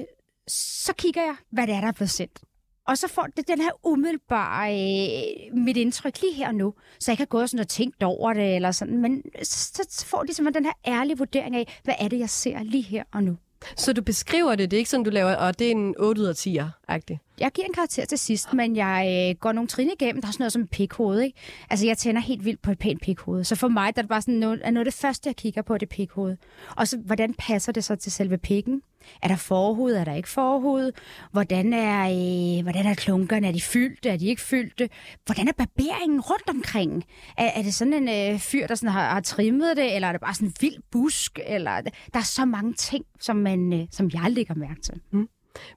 så kigger jeg, hvad det er, der er blevet sendt. Og så får det den her umiddelbare øh, mit indtryk lige her og nu. Så jeg ikke har gået sådan og tænkt over det, eller sådan, men så, så får de simpelthen den her ærlige vurdering af, hvad er det, jeg ser lige her og nu. Så du beskriver det, det er ikke sådan, du laver, og det er en 8 ud af 10'er-agtig. Jeg giver en karakter til sidst, men jeg øh, går nogle trin igennem. Der er sådan noget som pikhoved, ikke? Altså, jeg tænder helt vildt på et pænt pikhoved. Så for mig der er det bare sådan noget, er noget af det første, jeg kigger på, det pikhoved. Og så, hvordan passer det så til selve pikken? Er der forhud? Er der ikke forhud? Hvordan er, øh, hvordan er klunkerne? Er de fyldte? Er de ikke fyldte? Hvordan er barberingen rundt omkring? Er, er det sådan en øh, fyr, der sådan har, har trimmet det? Eller er det bare sådan en vild busk? Eller, der er så mange ting, som, man, øh, som jeg lægger mærke til.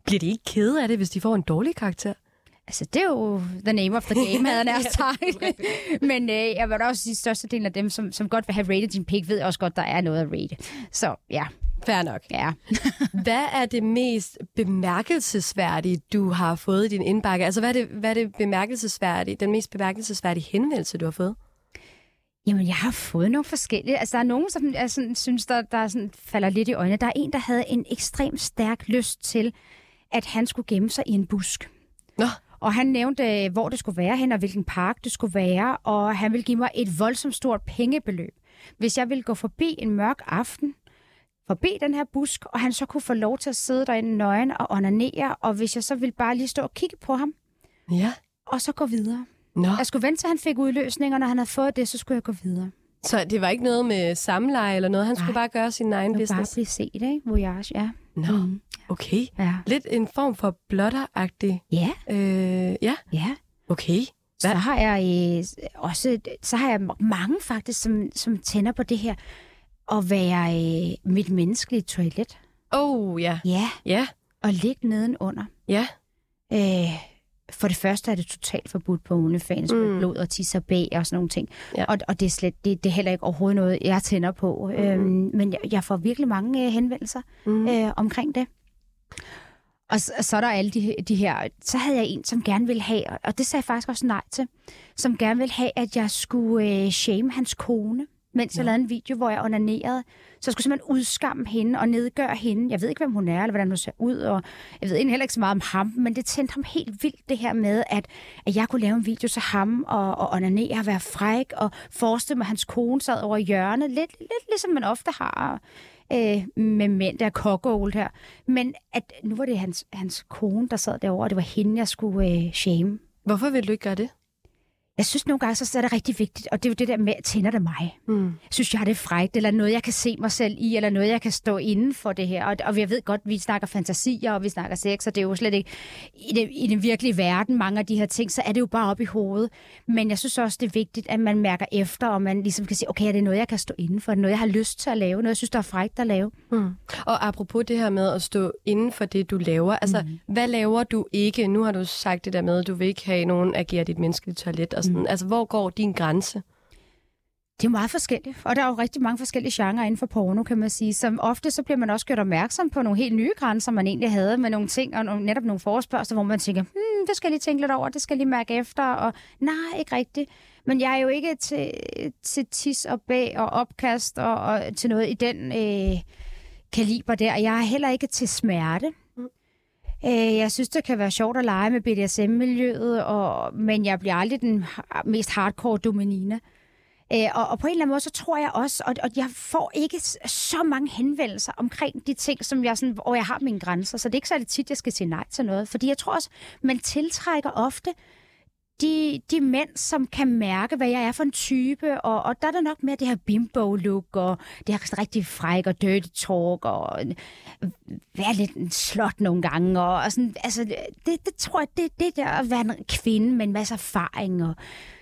Bliver de ikke kede af det, hvis de får en dårlig karakter? Altså, det er jo the name of the game, havde jeg sagt. Men øh, jeg vil også sige, at størstedelen af dem, som, som godt vil have rated din pick, ved også godt, der er noget at rate. Så ja, Fair nok. ja. Hvad er det mest bemærkelsesværdige, du har fået i din indbakke? Altså, hvad er det, hvad er det bemærkelsesværdige, den mest bemærkelsesværdige henvendelse, du har fået? Jamen, jeg har fået nogle forskellige. Altså, der er nogen, som jeg sådan, synes, der, der sådan, falder lidt i øjnene. Der er en, der havde en ekstremt stærk lyst til, at han skulle gemme sig i en busk. Nå. Og han nævnte, øh, hvor det skulle være hen, og hvilken park det skulle være, og han ville give mig et voldsomt stort pengebeløb. Hvis jeg ville gå forbi en mørk aften, forbi den her busk, og han så kunne få lov til at sidde derinde nøgen og onanere, og hvis jeg så ville bare lige stå og kigge på ham, Ja. og så gå videre. Nå. Jeg skulle vente til, han fik udløsning, og når han havde fået det, så skulle jeg gå videre. Så det var ikke noget med samleje eller noget? Han skulle Nej. bare gøre sin egen var bare business? blive set, ikke? Voyage, ja. Nå, Mhm. okay. Ja. Lidt en form for blotteragtig. Ja, Øh, ja, ja. okay. Så Hvad? har jeg øh, også så har jeg mange faktisk, som, som tænder på det her at være øh, mit menneskelige toilet. Oh, ja. Ja, Ja, og ligge nedenunder. ja. Øh, for det første er det totalt forbudt på OnlyFans mm. Med blod og tis og bag og sådan nogle ting. Ja. Og, og det, er slet, det, det er heller ikke overhovedet noget, jeg tænder på. Mm. Øhm, men jeg, jeg får virkelig mange øh, henvendelser Mm. øh, omkring det. Og så, så er der alle de, de her... Så havde jeg en, som gerne ville have, og det sagde jeg faktisk også nej til, som gerne ville have, at jeg skulle øh, shame hans kone, mens ja. jeg lavede en video, hvor jeg onanerede. Så jeg skulle simpelthen udskamme hende og nedgøre hende. Jeg ved ikke, hvem hun er, eller hvordan hun ser ud, og jeg ved egentlig heller ikke så meget om ham, men det tændte ham helt vildt, det her med, at, at jeg kunne lave en video til ham og, og onanere og være fræk, og forestille mig, at hans kone sad over hjørnet, lidt, lidt ligesom man ofte har øh, med mænd, der er kokkeål her. Men at nu var det hans, hans kone, der sad derovre, og det var hende, jeg skulle øh, shame. Hvorfor vil du ikke gøre det? Jeg synes nogle gange, så er det rigtig vigtigt, og det er jo det der med, tænder det mig? Mm. Synes jeg, det er frækt, eller noget, jeg kan se mig selv i, eller noget, jeg kan stå inden for det her. Og, og jeg ved godt, vi snakker fantasier, og vi snakker sex, og det er jo slet ikke i, det, i den virkelige verden, mange af de her ting, så er det jo bare op i hovedet. Men jeg synes også, det er vigtigt, at man mærker efter, og man ligesom kan sige, okay, er det noget, jeg kan stå inden for? Er noget, jeg har lyst til at lave? Noget, jeg synes, der er frækt at lave? Mm. Og apropos det her med at stå inden for det, du laver. Altså, mm. hvad laver du ikke? Nu har du sagt det der med, at du vil ikke have nogen agere dit menneskelige toilet. Og sådan. Mm. Altså, hvor går din grænse? Det er meget forskelligt, og der er jo rigtig mange forskellige genrer inden for porno, kan man sige. Som ofte så bliver man også gjort opmærksom på nogle helt nye grænser, man egentlig havde med nogle ting, og nogle, netop nogle forespørgsler, hvor man tænker, hmm, det skal jeg lige tænke lidt over, det skal jeg lige mærke efter, og nej, ikke rigtigt. Men jeg er jo ikke til, til tis og bag og opkast og, og til noget i den øh, kaliber der. Jeg er heller ikke til smerte. Øh, Jeg synes, det kan være sjovt at lege med BDSM-miljøet, og, men jeg bliver aldrig den mest hardcore dominine. Øh, og, og på en eller anden måde, så tror jeg også, og, og jeg får ikke så mange henvendelser omkring de ting, som jeg sådan, hvor jeg har mine grænser. Så det er ikke særlig tit, jeg skal sige nej til noget. Fordi jeg tror også, man tiltrækker ofte de, de mænd, som kan mærke, hvad jeg er for en type, og, og der er der nok mere det her bimbo-look, og det her rigtig fræk og dirty talk, og øh, være lidt en slot nogle gange, og, og sådan, altså, det, det tror jeg, det, det der at være en kvinde med en masse erfaring, og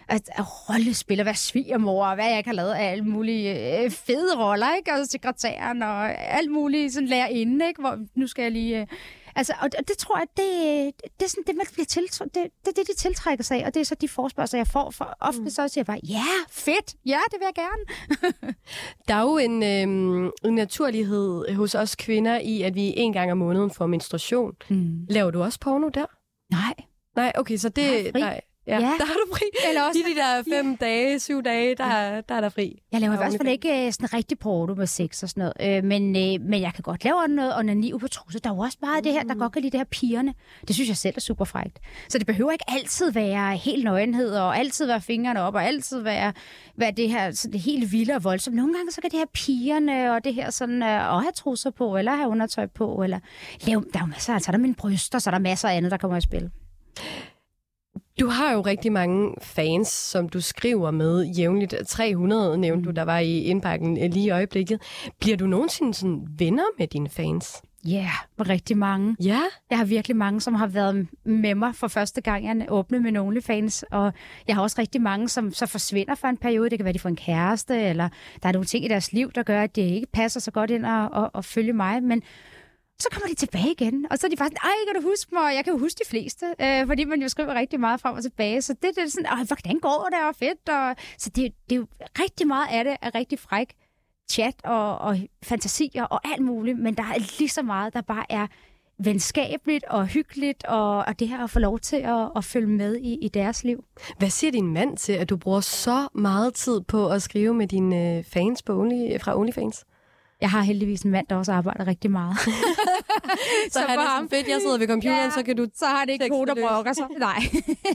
at, at rollespil og være svigermor, og hvad jeg ikke har lavet af alle mulige øh, fede roller, ikke? Og sekretæren og alt muligt sådan lærerinde, ikke? Hvor nu skal jeg lige... Øh, altså, og det, tror jeg, det, det er sådan det, man bliver tiltr- det, det, det, de tiltrækker sig af, og det er så de forspørgsler, jeg får. For ofte mm. så siger jeg bare, ja, fedt, ja, det vil jeg gerne. Der er jo en, øhm, en naturlighed hos os kvinder i, at vi en gang om måneden får menstruation. Mm. Laver du også porno der? Nej. Nej, okay, så det... Nej, ja, Ja. der har du fri. Eller også, I de der fem dage, syv dage, der, der er der fri. Jeg laver i Ja, hvert fald ikke øh, sådan rigtig porno med sex og sådan noget. Øh, men, øh, men jeg kan godt lave noget onani på trusse. Der er jo også meget af det her, der godt kan lide det her pigerne. Det synes jeg selv er super frækt. Så det behøver ikke altid være helt nøgenhed, og altid være fingrene op, og altid være, være det her sådan det helt vilde og voldsomt. Nogle gange så kan det her pigerne, og det her sådan, øh, at have trusser på, eller have undertøj på, eller lave, der er jo masser, der er mine bryster, så er der masser af andet, der kommer i spil. Du har jo rigtig mange fans, som du skriver med jævnligt. 300 nævnte mm. du, der var i indpakken øh, lige i øjeblikket. Bliver du nogensinde sådan venner med dine fans? Ja, yeah, rigtig mange. Ja. Jeg har virkelig mange, som har været med mig for første gang, jeg åbnede med OnlyFans. Og jeg har også rigtig mange, som så forsvinder for en periode. Det kan være, de får en kæreste, eller der er nogle ting i deres liv, der gør, at det ikke passer så godt ind og, og, og følge mig. Men så kommer de tilbage igen, og så er de faktisk sådan, ej, kan du huske mig? Jeg kan jo huske de fleste, øh, fordi man jo skriver rigtig meget frem og tilbage. Så det, det er sådan, Ej, hvordan går det, og fedt. Og, så det, det er jo rigtig meget af det er rigtig fræk chat og, og fantasier og alt muligt, men der er lige så meget, der bare er venskabeligt og hyggeligt, og, og det her at få lov til at, at følge med i, i deres liv. Hvad siger din mand til, at du bruger så meget tid på at skrive med dine øh, fans på Only, fra OnlyFans? Jeg har heldigvis en mand, der også arbejder rigtig meget. Så, så han er sådan fedt, jeg sidder ved computeren, Ja, så kan du... så har det ikke nogen, der brokker sig. Nej,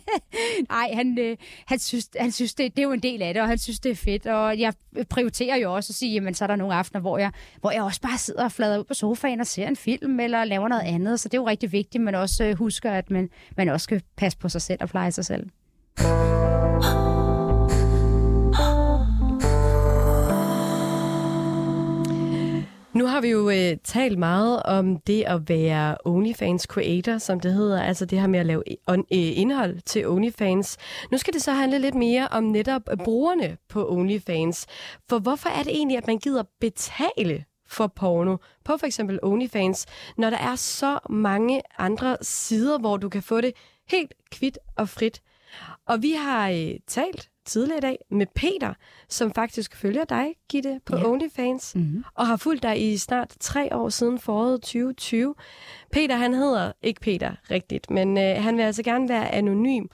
Nej han, øh, han synes, han synes det, det er jo en del af det, og han synes, det er fedt. Og jeg prioriterer jo også at sige, jamen så er der nogle aftener, hvor jeg, hvor jeg også bare sidder og flader ud på sofaen og ser en film, eller laver noget andet. Så det er jo rigtig vigtigt, men også øh, husker, at man, man også skal passe på sig selv og pleje sig selv. Nu har vi jo øh, talt meget om det at være OnlyFans creator, som det hedder, altså det her med at lave on, øh, indhold til OnlyFans. Nu skal det så handle lidt mere om netop øh, brugerne på OnlyFans. For hvorfor er det egentlig, at man gider betale for porno på for eksempel OnlyFans, når der er så mange andre sider, hvor du kan få det helt kvidt og frit. Og vi har øh, talt tidligere i dag med Peter, som faktisk følger dig, Gitte, på Ja. OnlyFans, Mm-hmm. og har fulgt dig i snart tre år siden foråret 2020. Peter, han hedder ikke Peter rigtigt, men øh, han vil altså gerne være anonym.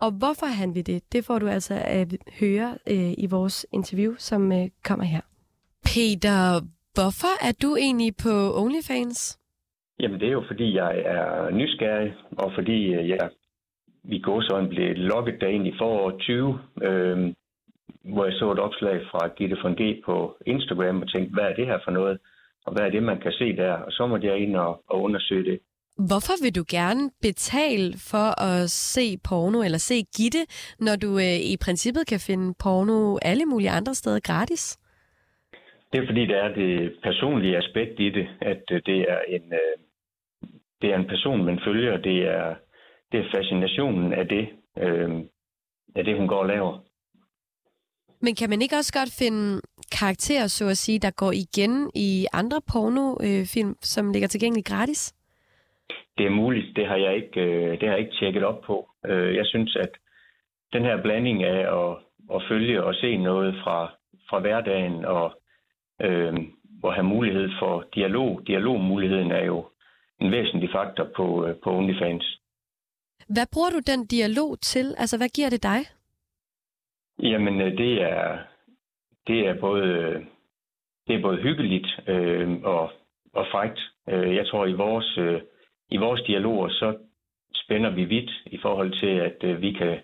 Og hvorfor han vil det, det får du altså at høre øh, i vores interview, som øh, kommer her. Peter, hvorfor er du egentlig på OnlyFans? Jamen, det er jo fordi, jeg er nysgerrig, og fordi øh, jeg i gåsøjne blev logget derind i foråret 20, øh, hvor jeg så et opslag fra Gitte von G på Instagram og tænkte, hvad er det her for noget? Og hvad er det, man kan se der? Og så måtte jeg ind og, og undersøge det. Hvorfor vil du gerne betale for at se porno, eller se Gitte, når du øh, i princippet kan finde porno alle mulige andre steder gratis? Det er fordi, der er det personlige aspekt i det, at øh, det er en, øh, det er en person, man følger. Det er, det er fascinationen af det, øh, af det, hun går og laver. Men kan man ikke også godt finde karakterer, så at sige, der går igen i andre pornofilm, som ligger tilgængeligt gratis? Det er muligt. Det har jeg ikke, øh, det har jeg ikke tjekket op på. Øh, Jeg synes, at den her blanding af at, at følge og se noget fra, fra hverdagen og øh, at have mulighed for dialog. Dialogmuligheden er jo en væsentlig faktor på, øh, på OnlyFans. Hvad bruger du den dialog til? Altså, hvad giver det dig? Jamen, øh, det er, det er både, det er både hyggeligt øh, og, og frægt. Øh, jeg tror, i vores, øh, i vores dialoger, så spænder vi vidt i forhold til, at øh, vi kan,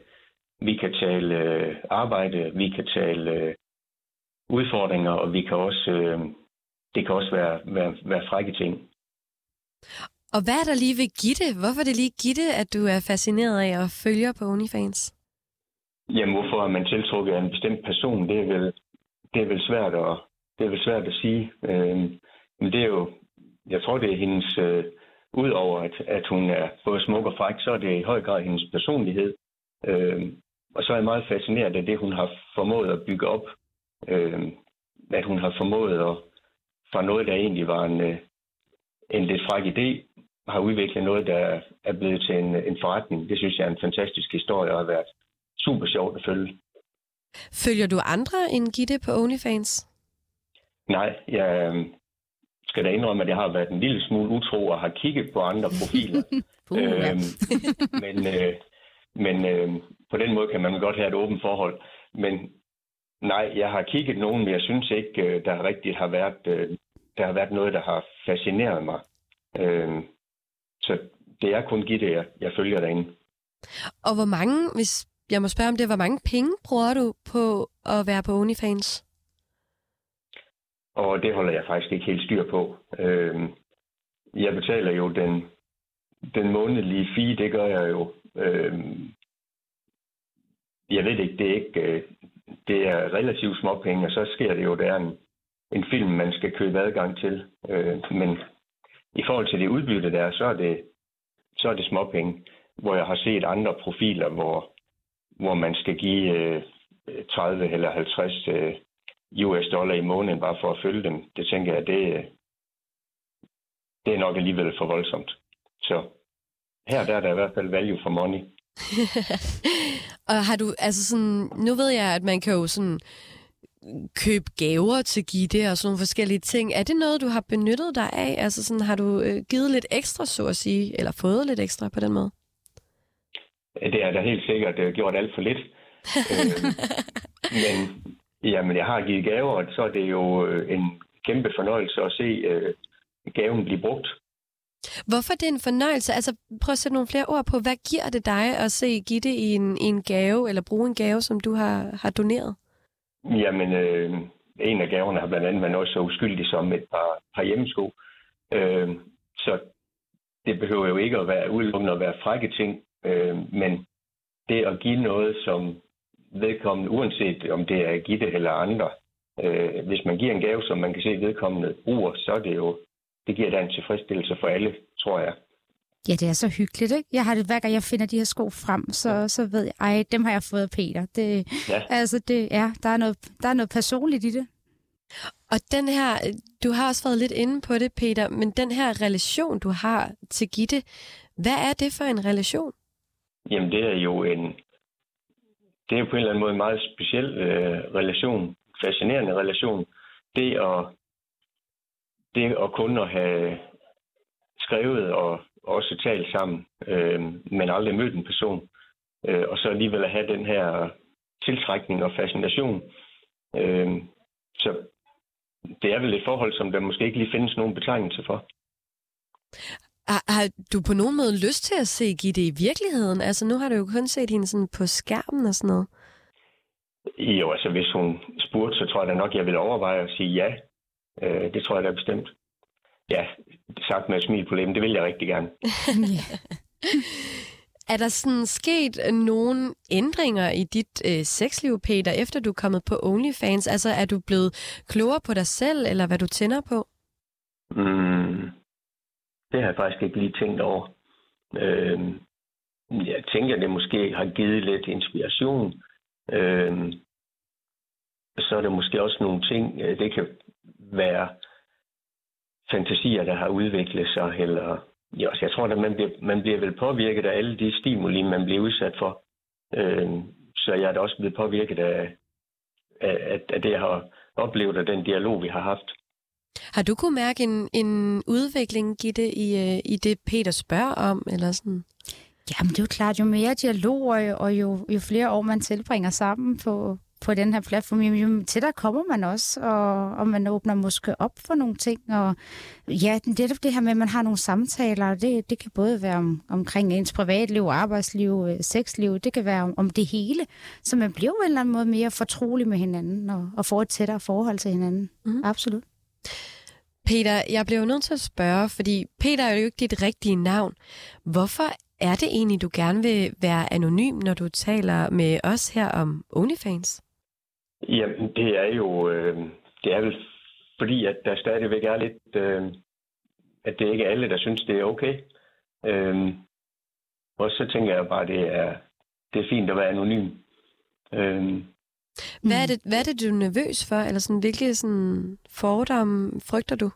vi kan tale øh, arbejde, vi kan tale øh, udfordringer, og vi kan også, øh, det kan også være, være, være frække ting. Og hvad er der lige ved Gitte? Hvorfor er det lige Gitte, at du er fascineret af og følger på OnlyFans? Jamen, hvorfor er man tiltrukket af en bestemt person? Det er vel, det er vel svært at, det er vel svært at sige. Øh, men det er jo, jeg tror, det er hendes, øh, udover at, at hun er både smuk og fræk, så er det i høj grad hendes personlighed. Øh, og så er jeg meget fascineret af det, hun har formået at bygge op. Øh, at hun har formået at, fra noget, der egentlig var en, øh, en lidt fræk idé, har udviklet noget, der er blevet til en, en forretning. Det synes jeg er en fantastisk historie, og har været super sjovt at følge. Følger du andre end Gitte på OnlyFans? Nej, jeg øh, skal da indrømme, at jeg har været en lille smule utro og har kigget på andre profiler. Puh. Øhm, men øh, men øh, på den måde kan man godt have et åbent forhold. Men nej, jeg har kigget nogen, men jeg synes ikke, øh, der rigtigt har været, øh, der har været noget, der har fascineret mig. Øh, så det er kun Gitte, jeg, jeg følger derinde. Og hvor mange, hvis jeg må spørge om det, hvor mange penge bruger du på at være på OnlyFans? Og det holder jeg faktisk ikke helt styr på. Øh, jeg betaler jo den, den månedlige fee, det gør jeg jo. Øh, jeg ved ikke, det er ikke, øh, det er relativt småpenge, og så sker det jo, der er en, en film, man skal købe adgang til. Øh, men i forhold til det udbytte der, så er det, så er det småpenge, hvor jeg har set andre profiler, hvor, hvor man skal give øh, 30 eller 50 øh, US dollar i måneden bare for at følge dem. Det tænker jeg, det, øh, det er nok alligevel for voldsomt. Så her der er der i hvert fald value for money. og har du, altså sådan, nu ved jeg, at man kan jo sådan købe gaver til Gitte og sådan nogle forskellige ting. Er det noget, du har benyttet dig af? Altså sådan, har du øh, givet lidt ekstra, så at sige, eller fået lidt ekstra på den måde? Det er da helt sikkert øh, gjort alt for lidt. øh, men jamen, jeg har givet gaver, og så er det jo øh, en, kæmpe fornøjelse at se øh, gaven blive brugt. Hvorfor det er en fornøjelse? Altså, prøv at sætte nogle flere ord på. Hvad giver det dig at se Gitte i en, i en gave, eller bruge en gave, som du har, har doneret? Jamen, øh, en af gaverne har blandt andet været noget så uskyldig som et par, par hjemmesko. Øh, så det behøver jo ikke at være udelukkende at være frække ting, øh, men det at give noget, som vedkommende, uanset om det er Gitte eller andre, øh, hvis man giver en gave, som man kan se vedkommende bruger, så er det jo, det giver da en tilfredsstillelse for alle, tror jeg. Ja, det er så hyggeligt, ikke? Jeg har det, hver gang jeg finder de her sko frem, så, så ved jeg, ej, dem har jeg fået af Peter. Det, Ja. Altså, det, ja, der er, noget, der er noget personligt i det. Og den her, du har også været lidt inde på det, Peter, men den her relation, du har til Gitte, hvad er det for en relation? Jamen, det er jo en, det er på en eller anden måde en meget speciel øh, relation, fascinerende relation. Det at, det at kun at have skrevet og også talt sammen, øh, men aldrig mødt en person, øh, og så alligevel at have den her tiltrækning og fascination. Øh, så det er vel et forhold, som der måske ikke lige findes nogen betegnelse for. Har, har du på nogen måde lyst til at se Gitte i virkeligheden? Altså, nu har du jo kun set hende sådan på skærmen og sådan noget. Jo, altså hvis hun spurgte, så tror jeg da nok, jeg ville overveje at sige ja. Øh, det tror jeg da bestemt. Ja, sagt med et smil på læben, det vil jeg rigtig gerne. Er der sådan sket nogle ændringer i dit øh, sexliv, Peter, efter du er kommet på OnlyFans? Altså, er du blevet klogere på dig selv, eller hvad du tænder på? Mm, det har jeg faktisk ikke lige tænkt over. Øh, jeg tænker, at det måske har givet lidt inspiration. Øh, så er der måske også nogle ting, øh, det kan være fantasier, der har udviklet sig, eller ja, altså, jeg tror, at man bliver, man bliver vel påvirket af alle de stimuli, man bliver udsat for. Øh, så jeg er da også blevet påvirket af, af, af, det, jeg har oplevet, og den dialog, vi har haft. Har du kunne mærke en, en udvikling, Gitte, i, øh, i det, Peter spørger om? Eller sådan? Jamen, det er jo klart, jo mere dialog, og, og jo, jo flere år man tilbringer sammen på, på den her platform, jo, tættere kommer man også, og, og man åbner måske op for nogle ting. Og ja, det er det her med, at man har nogle samtaler, det, det kan både være om, omkring ens privatliv, arbejdsliv, øh, sexliv, det kan være om, om det hele. Så man bliver på en eller anden måde mere fortrolig med hinanden, og, og får et tættere forhold til hinanden. Mm. Absolut. Peter, jeg bliver jo nødt til at spørge, fordi Peter er jo ikke dit rigtige navn. Hvorfor er det egentlig, du gerne vil være anonym, når du taler med os her om OnlyFans? Jamen, det er jo øh, det er vel fordi, at der stadigvæk er lidt, øh, at det ikke er alle, der synes, det er okay. Øh, og så tænker jeg bare, det er, det er fint at være anonym. Øh, Hvad er det, hvad er det du er nervøs for? Eller sådan, hvilke sådan, fordomme frygter du?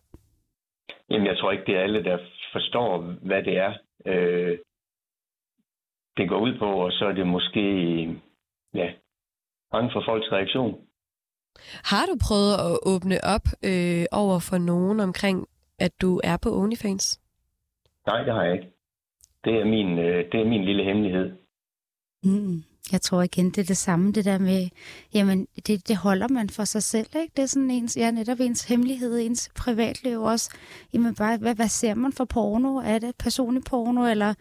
jamen, jeg tror ikke, det er alle, der forstår, hvad det er, øh, det går ud på, og så er det måske, ja, bange for folks reaktion. Har du prøvet at åbne op øh, over for nogen omkring, at du er på OnlyFans? Nej, det har jeg ikke. Det er min, øh, det er min lille hemmelighed. Mm. Jeg tror igen, det er det samme, det der med, jamen, det, det holder man for sig selv, ikke? Det er sådan ens, ja, netop ens hemmelighed, ens privatliv også. Jamen bare, hvad, hvad ser man for porno? Er det personlig porno, eller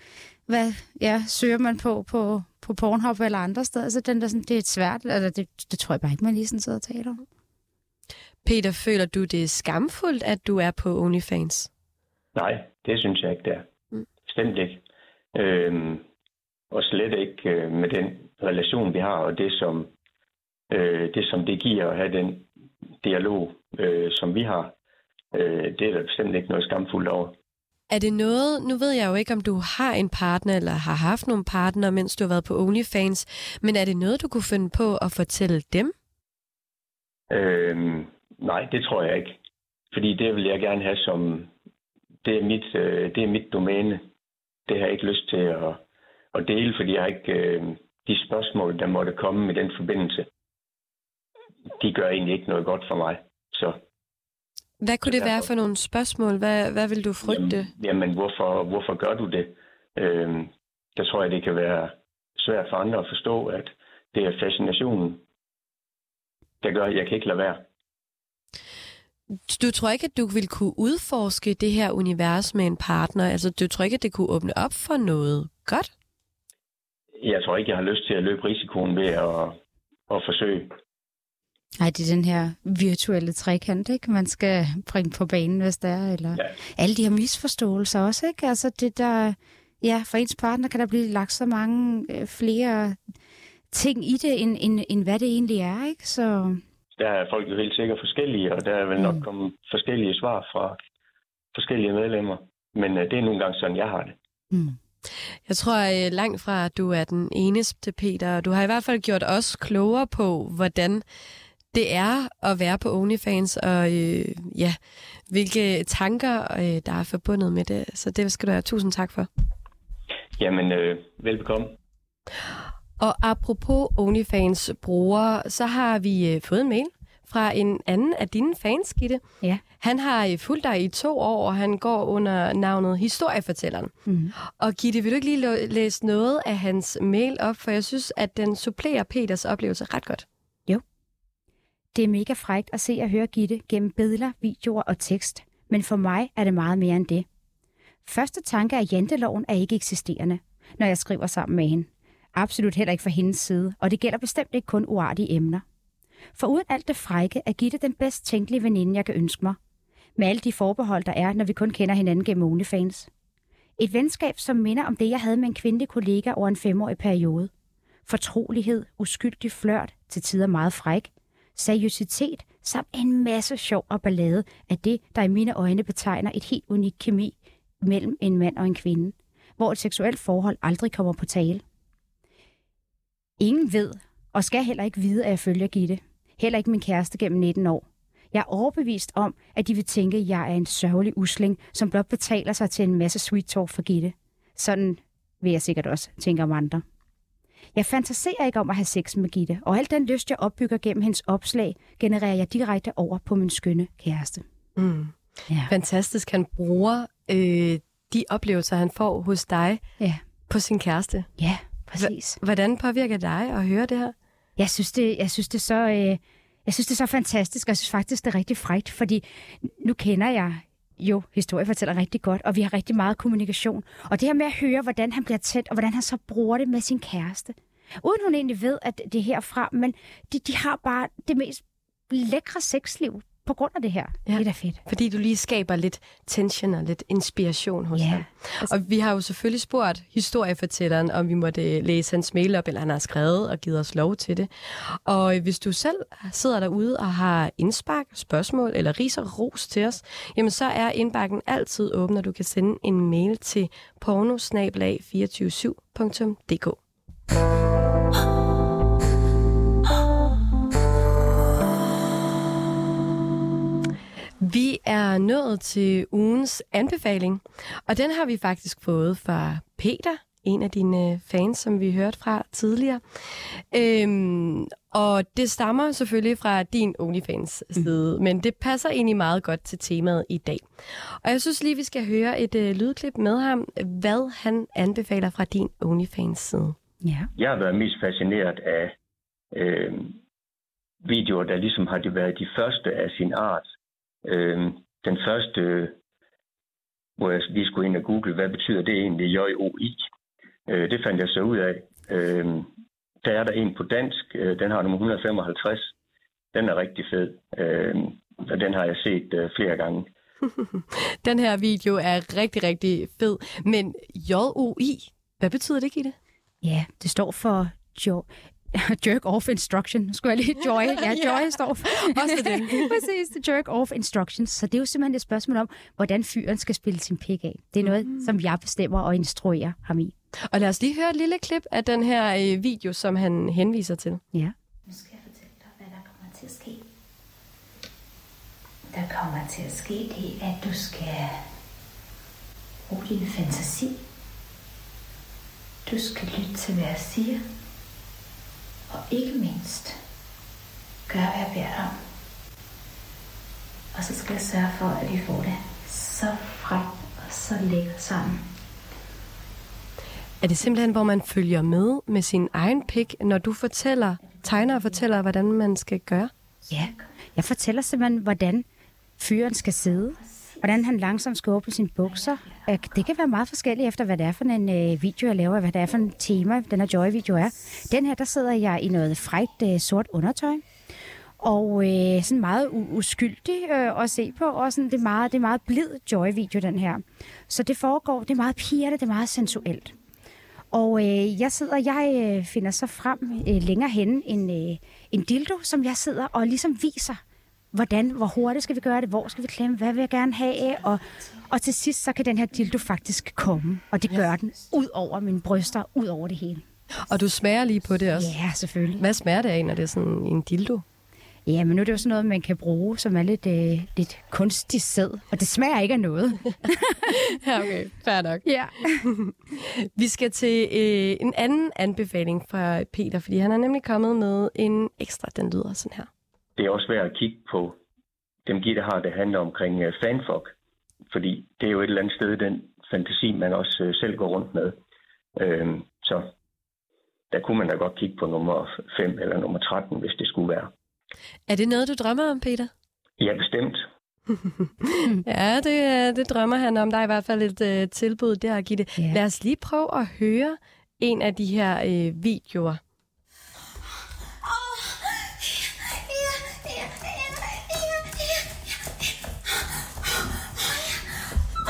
hvad ja, søger man på på, på Pornhub eller andre steder? Altså, den der, sådan, det er svært, altså, det, det tror jeg bare ikke, man lige sådan sidder og taler om. Peter, føler du det er skamfuldt, at du er på OnlyFans? Nej, det synes jeg ikke, det er. Mm. Bestemt ikke. Øhm, og slet ikke øh, med den relation, vi har, og det, som, øh, det, som det giver at have den dialog, øh, som vi har. Øh, det er der bestemt ikke noget skamfuldt over. Er det noget, nu ved jeg jo ikke, om du har en partner, eller har haft nogle partner, mens du har været på OnlyFans, men er det noget, du kunne finde på at fortælle dem? Øhm, nej, det tror jeg ikke. Fordi det vil jeg gerne have som... Det er mit, øh, det er mit domæne. Det har jeg ikke lyst til at, at dele, fordi jeg har ikke... Øh, de spørgsmål, der måtte komme med den forbindelse, de gør egentlig ikke noget godt for mig. Så hvad kunne det være for nogle spørgsmål? Hvad, hvad vil du frygte? Jamen, jamen hvorfor, hvorfor gør du det? Øhm, der tror jeg, det kan være svært for andre at forstå, at det er fascinationen, der gør, at jeg kan ikke lade være. Du tror ikke, at du ville kunne udforske det her univers med en partner? Altså, du tror ikke, at det kunne åbne op for noget godt? Jeg tror ikke, jeg har lyst til at løbe risikoen ved at, at forsøge. Nej, det er den her virtuelle trekant, ikke? Man skal bringe på banen, hvis der er, eller Ja. alle de her misforståelser også, ikke? Altså det der, ja, for ens partner kan der blive lagt så mange øh, flere ting i det, end, end, end hvad det egentlig er, ikke? Så Der er folk jo helt sikkert forskellige, og der er vel Mm. nok kommet forskellige svar fra forskellige medlemmer. Men øh, det er nogle gange sådan, jeg har det. mm. Jeg tror øh, langt fra, at du er den eneste, Peter. Du har i hvert fald gjort os klogere på, hvordan det er at være på OnlyFans, og øh, ja, hvilke tanker, øh, der er forbundet med det. Så det skal du have tusind tak for. Jamen, øh, velbekomme. Og apropos OnlyFans brugere, så har vi øh, fået en mail fra en anden af dine fans, Gitte. Ja. Han har øh, fulgt dig i to år, og han går under navnet Historiefortælleren. Mm. Og Gitte, vil du ikke lige læse noget af hans mail op, for jeg synes, at den supplerer Peters oplevelse ret godt. Det er mega frægt at se og høre Gitte gennem billeder, videoer og tekst. Men for mig er det meget mere end det. Første tanke er, janteloven er ikke eksisterende, når jeg skriver sammen med hende. Absolut heller ikke fra hendes side, og det gælder bestemt ikke kun uartige emner. For uden alt det frække er Gitte den bedst tænkelige veninde, jeg kan ønske mig. Med alle de forbehold, der er, når vi kun kender hinanden gennem OnlyFans. Et venskab, som minder om det, jeg havde med en kvindelig kollega over en femårig periode. Fortrolighed, uskyldig flørt, til tider meget fræk, seriøsitet samt en masse sjov og ballade af det, der i mine øjne betegner et helt unik kemi mellem en mand og en kvinde, hvor et seksuelt forhold aldrig kommer på tale. Ingen ved, og skal heller ikke vide, at jeg følger Gitte. Heller ikke min kæreste gennem 19 år. Jeg er overbevist om, at de vil tænke, at jeg er en sørgelig usling, som blot betaler sig til en masse sweet talk for Gitte. Sådan vil jeg sikkert også tænke om andre. Jeg fantaserer ikke om at have sex med Gitte, og al den lyst, jeg opbygger gennem hendes opslag, genererer jeg direkte over på min skønne kæreste. Mm. Ja. Fantastisk. Han bruger øh, de oplevelser, han får hos dig Ja, på sin kæreste. ja præcis. Hvordan påvirker dig at høre det her? Jeg synes, det, jeg synes, det så... Øh, jeg synes, det er så fantastisk, og jeg synes faktisk, det er rigtig frægt, fordi nu kender jeg jo historiefortæller rigtig godt, og vi har rigtig meget kommunikation. Og det her med at høre, hvordan han bliver tæt, og hvordan han så bruger det med sin kæreste. Uden hun egentlig ved, at det er herfra, men de, de har bare det mest lækre sexliv på grund af det her. Ja. Det er da fedt. Fordi du lige skaber lidt tension og lidt inspiration hos Ja. ham. Og vi har jo selvfølgelig spurgt historiefortælleren, om vi måtte læse hans mail op, eller han har skrevet og givet os lov til det. Og hvis du selv sidder derude og har indspark, spørgsmål eller ris og ros til os, jamen så er indbakken altid åben, og du kan sende en mail til pornosnablag247.dk. Vi er nået til ugens anbefaling, og den har vi faktisk fået fra Peter, en af dine fans, som vi hørte fra tidligere. Øhm, og det stammer selvfølgelig fra din OnlyFans-side, mm. men det passer egentlig meget godt til temaet i dag. Og jeg synes lige, vi skal høre et øh, lydklip med ham, hvad han anbefaler fra din OnlyFans-side. Ja. Jeg har været mest fascineret af øh, videoer, der ligesom har det været de første af sin art. Øh, den første, øh, hvor jeg lige skulle ind og google, hvad betyder det egentlig, J-O-I? Øh, det fandt jeg så ud af. Øh, der er der en på dansk, øh, den har nummer 155. Den er rigtig fed, øh, og den har jeg set øh, flere gange. Den her video er rigtig, rigtig fed, men J-O-I, hvad betyder det, Gitte? Ja, det står for jo, jerk off instruction. Skulle jeg lige joy. Ja, joy står for. Også den. Præcis, the jerk off instructions. Så det er jo simpelthen et spørgsmål om, hvordan fyren skal spille sin pik af. Det er noget, mm. som jeg bestemmer og instruerer ham i. Og lad os lige høre et lille klip af den her øh, video, som han henviser til. Ja. Nu skal jeg fortælle dig, hvad der kommer til at ske. Der kommer til at ske det, at du skal bruge din fantasi. Du skal lytte til, hvad jeg siger. Og ikke mindst, gør, hvad jeg beder dig om. Og så skal jeg sørge for, at vi får det så frækt og så lækkert sammen. Er det simpelthen, hvor man følger med med sin egen pik, når du fortæller, tegner og fortæller, hvordan man skal gøre? Ja, jeg fortæller simpelthen, hvordan fyren skal sidde. Hvordan han langsomt skal åbne sine bukser. Det kan være meget forskelligt efter, hvad det er for en øh, video, jeg laver, hvad det er for en tema, den her Joy-video er. Den her, der sidder jeg i noget frækt øh, sort undertøj. Og øh, sådan meget uskyldig øh, at se på, og sådan, det, er meget, det er meget blid Joy-video, den her. Så det foregår, det er meget pigerne, det er meget sensuelt. Og øh, jeg sidder, jeg øh, finder så frem øh, længere henne en, øh, en dildo, som jeg sidder og ligesom viser, hvordan, hvor hurtigt skal vi gøre det, hvor skal vi klemme, hvad vil jeg gerne have, og, og til sidst, så kan den her dildo faktisk komme, og det gør den ud over mine bryster, ud over det hele. Og du smager lige på det også. Ja, selvfølgelig. Hvad smager det af, når det er sådan en dildo? Ja, men nu er det jo sådan noget, man kan bruge, som er lidt, øh, lidt kunstig sæd, og det smager ikke af noget. Ja, okay. Fair nok. ja. Vi skal til øh, en anden anbefaling fra Peter, fordi han er nemlig kommet med en ekstra, den lyder sådan her. Det er også værd at kigge på dem Gitte har, det handler omkring uh, fanfuck. Fordi det er jo et eller andet sted den fantasi, man også uh, selv går rundt med. Øhm, så der kunne man da godt kigge på nummer 5 eller nummer 13, hvis det skulle være. Er det noget, du drømmer om, Peter? Ja, bestemt. Ja, det, øh, det drømmer han om. Der er i hvert fald et øh, tilbud der, Gitte. Ja. Lad os lige prøve at høre en af de her øh, videoer.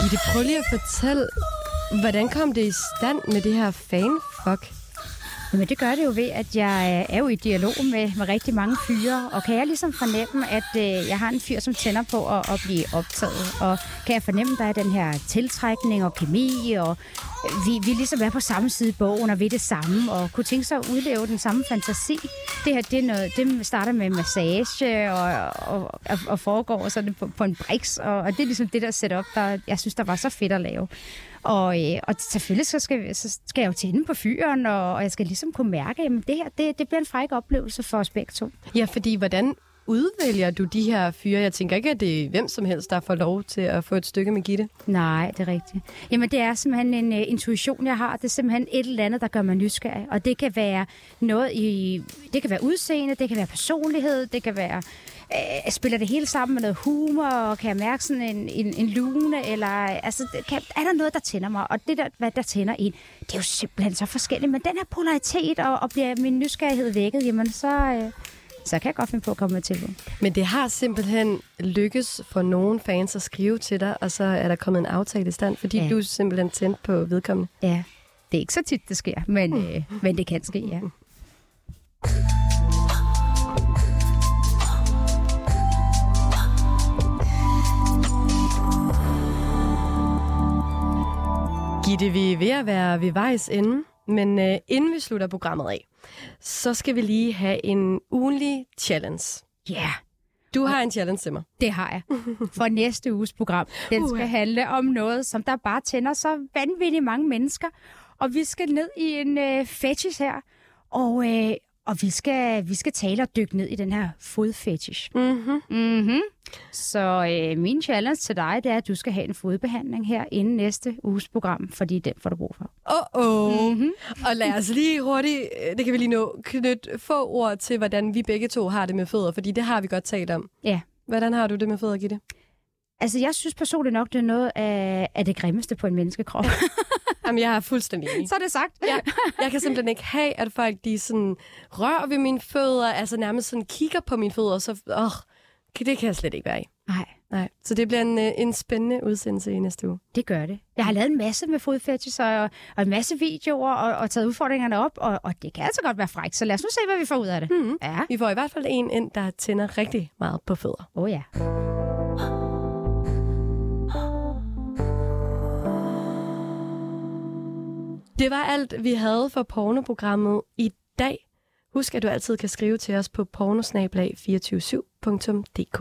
Gitte, prøv lige at fortælle, hvordan kom det i stand med det her fanfuck? Jamen det gør det jo ved, at jeg øh, er jo i dialog med, med rigtig mange fyre, og kan jeg ligesom fornemme, at øh, jeg har en fyr, som tænder på at, at blive optaget, og kan jeg fornemme, at der er den her tiltrækning og kemi, og øh, vi, vi ligesom er på samme side i bogen, og ved det samme, og kunne tænke sig at udleve den samme fantasi. Det her, det, er noget, det starter med massage, og, og, og, og foregår sådan på, på en briks, og, og det er ligesom det der setup, der jeg synes, der var så fedt at lave. Og, øh, og selvfølgelig så skal, så skal jeg jo tænde på fyren, og, og jeg skal ligesom kunne mærke, at det her det, det bliver en fræk oplevelse for os begge to. Ja, fordi hvordan udvælger du de her fyre? Jeg tænker ikke, at det er hvem som helst, der får lov til at få et stykke med Gitte. Nej, det er rigtigt. Jamen, det er simpelthen en uh, intuition, jeg har. Det er simpelthen et eller andet, der gør mig nysgerrig. Og det kan være noget i... Det kan være udseende, det kan være personlighed, det kan være... Øh, spiller det hele sammen med noget humor, og kan jeg mærke sådan en, en, en lune, eller altså, kan, er der noget, der tænder mig? Og det, der, hvad der tænder en, det er jo simpelthen så forskelligt. Men den her polaritet, og, og bliver min nysgerrighed vækket, jamen så, øh, så kan jeg godt finde på at komme med tilbud. Men det har simpelthen lykkes for nogle fans at skrive til dig, og så er der kommet en aftale i stand, fordi ja. Du er simpelthen tændt på vedkommende. Ja, det er ikke så tit, det sker, men, øh, men det kan ske, ja. Gitte, vi er ved at være ved vejs ende, men øh, inden vi slutter programmet af, så skal vi lige have en ugenlig challenge. Ja, yeah. Du har en challenge til mig. Det har jeg. For næste uges program. Den skal handle om noget, som der bare tænder så vanvittigt mange mennesker. Og vi skal ned i en øh, fetish her. Og, øh, og vi, skal, vi skal tale og dykke ned i den her fodfetish. Mm-hmm. Mm-hmm. Så øh, min challenge til dig, det er, at du skal have en fodbehandling her inden næste uges program, fordi den får du brug for. Oh-oh. Mm-hmm. Og lad os lige hurtigt, øh, det kan vi lige nå, knytte få ord til, hvordan vi begge to har det med fødder, fordi det har vi godt talt om. Ja. Hvordan har du det med fødder, Gitte? Altså, jeg synes personligt nok, det er noget af, af det grimmeste på en menneskekrop. Jamen, jeg er fuldstændig enig. så er det sagt. Jeg, jeg kan simpelthen ikke have, at folk de sådan rører ved mine fødder, altså nærmest sådan kigger på mine fødder, så åh, det kan jeg slet ikke være i. Nej. Nej. Så det bliver en, øh, en spændende udsendelse i næste uge. Det gør det. Jeg har lavet en masse med fodfetish og, og en masse videoer og, og taget udfordringerne op, og, og det kan altså godt være frækt, så lad os nu se, hvad vi får ud af det. Mhm. Ja. Vi får i hvert fald en ind, der tænder rigtig meget på fødder. Åh oh, ja. Det var alt, vi havde for pornoprogrammet i dag. Husk, at du altid kan skrive til os på pornosnablag247.dk.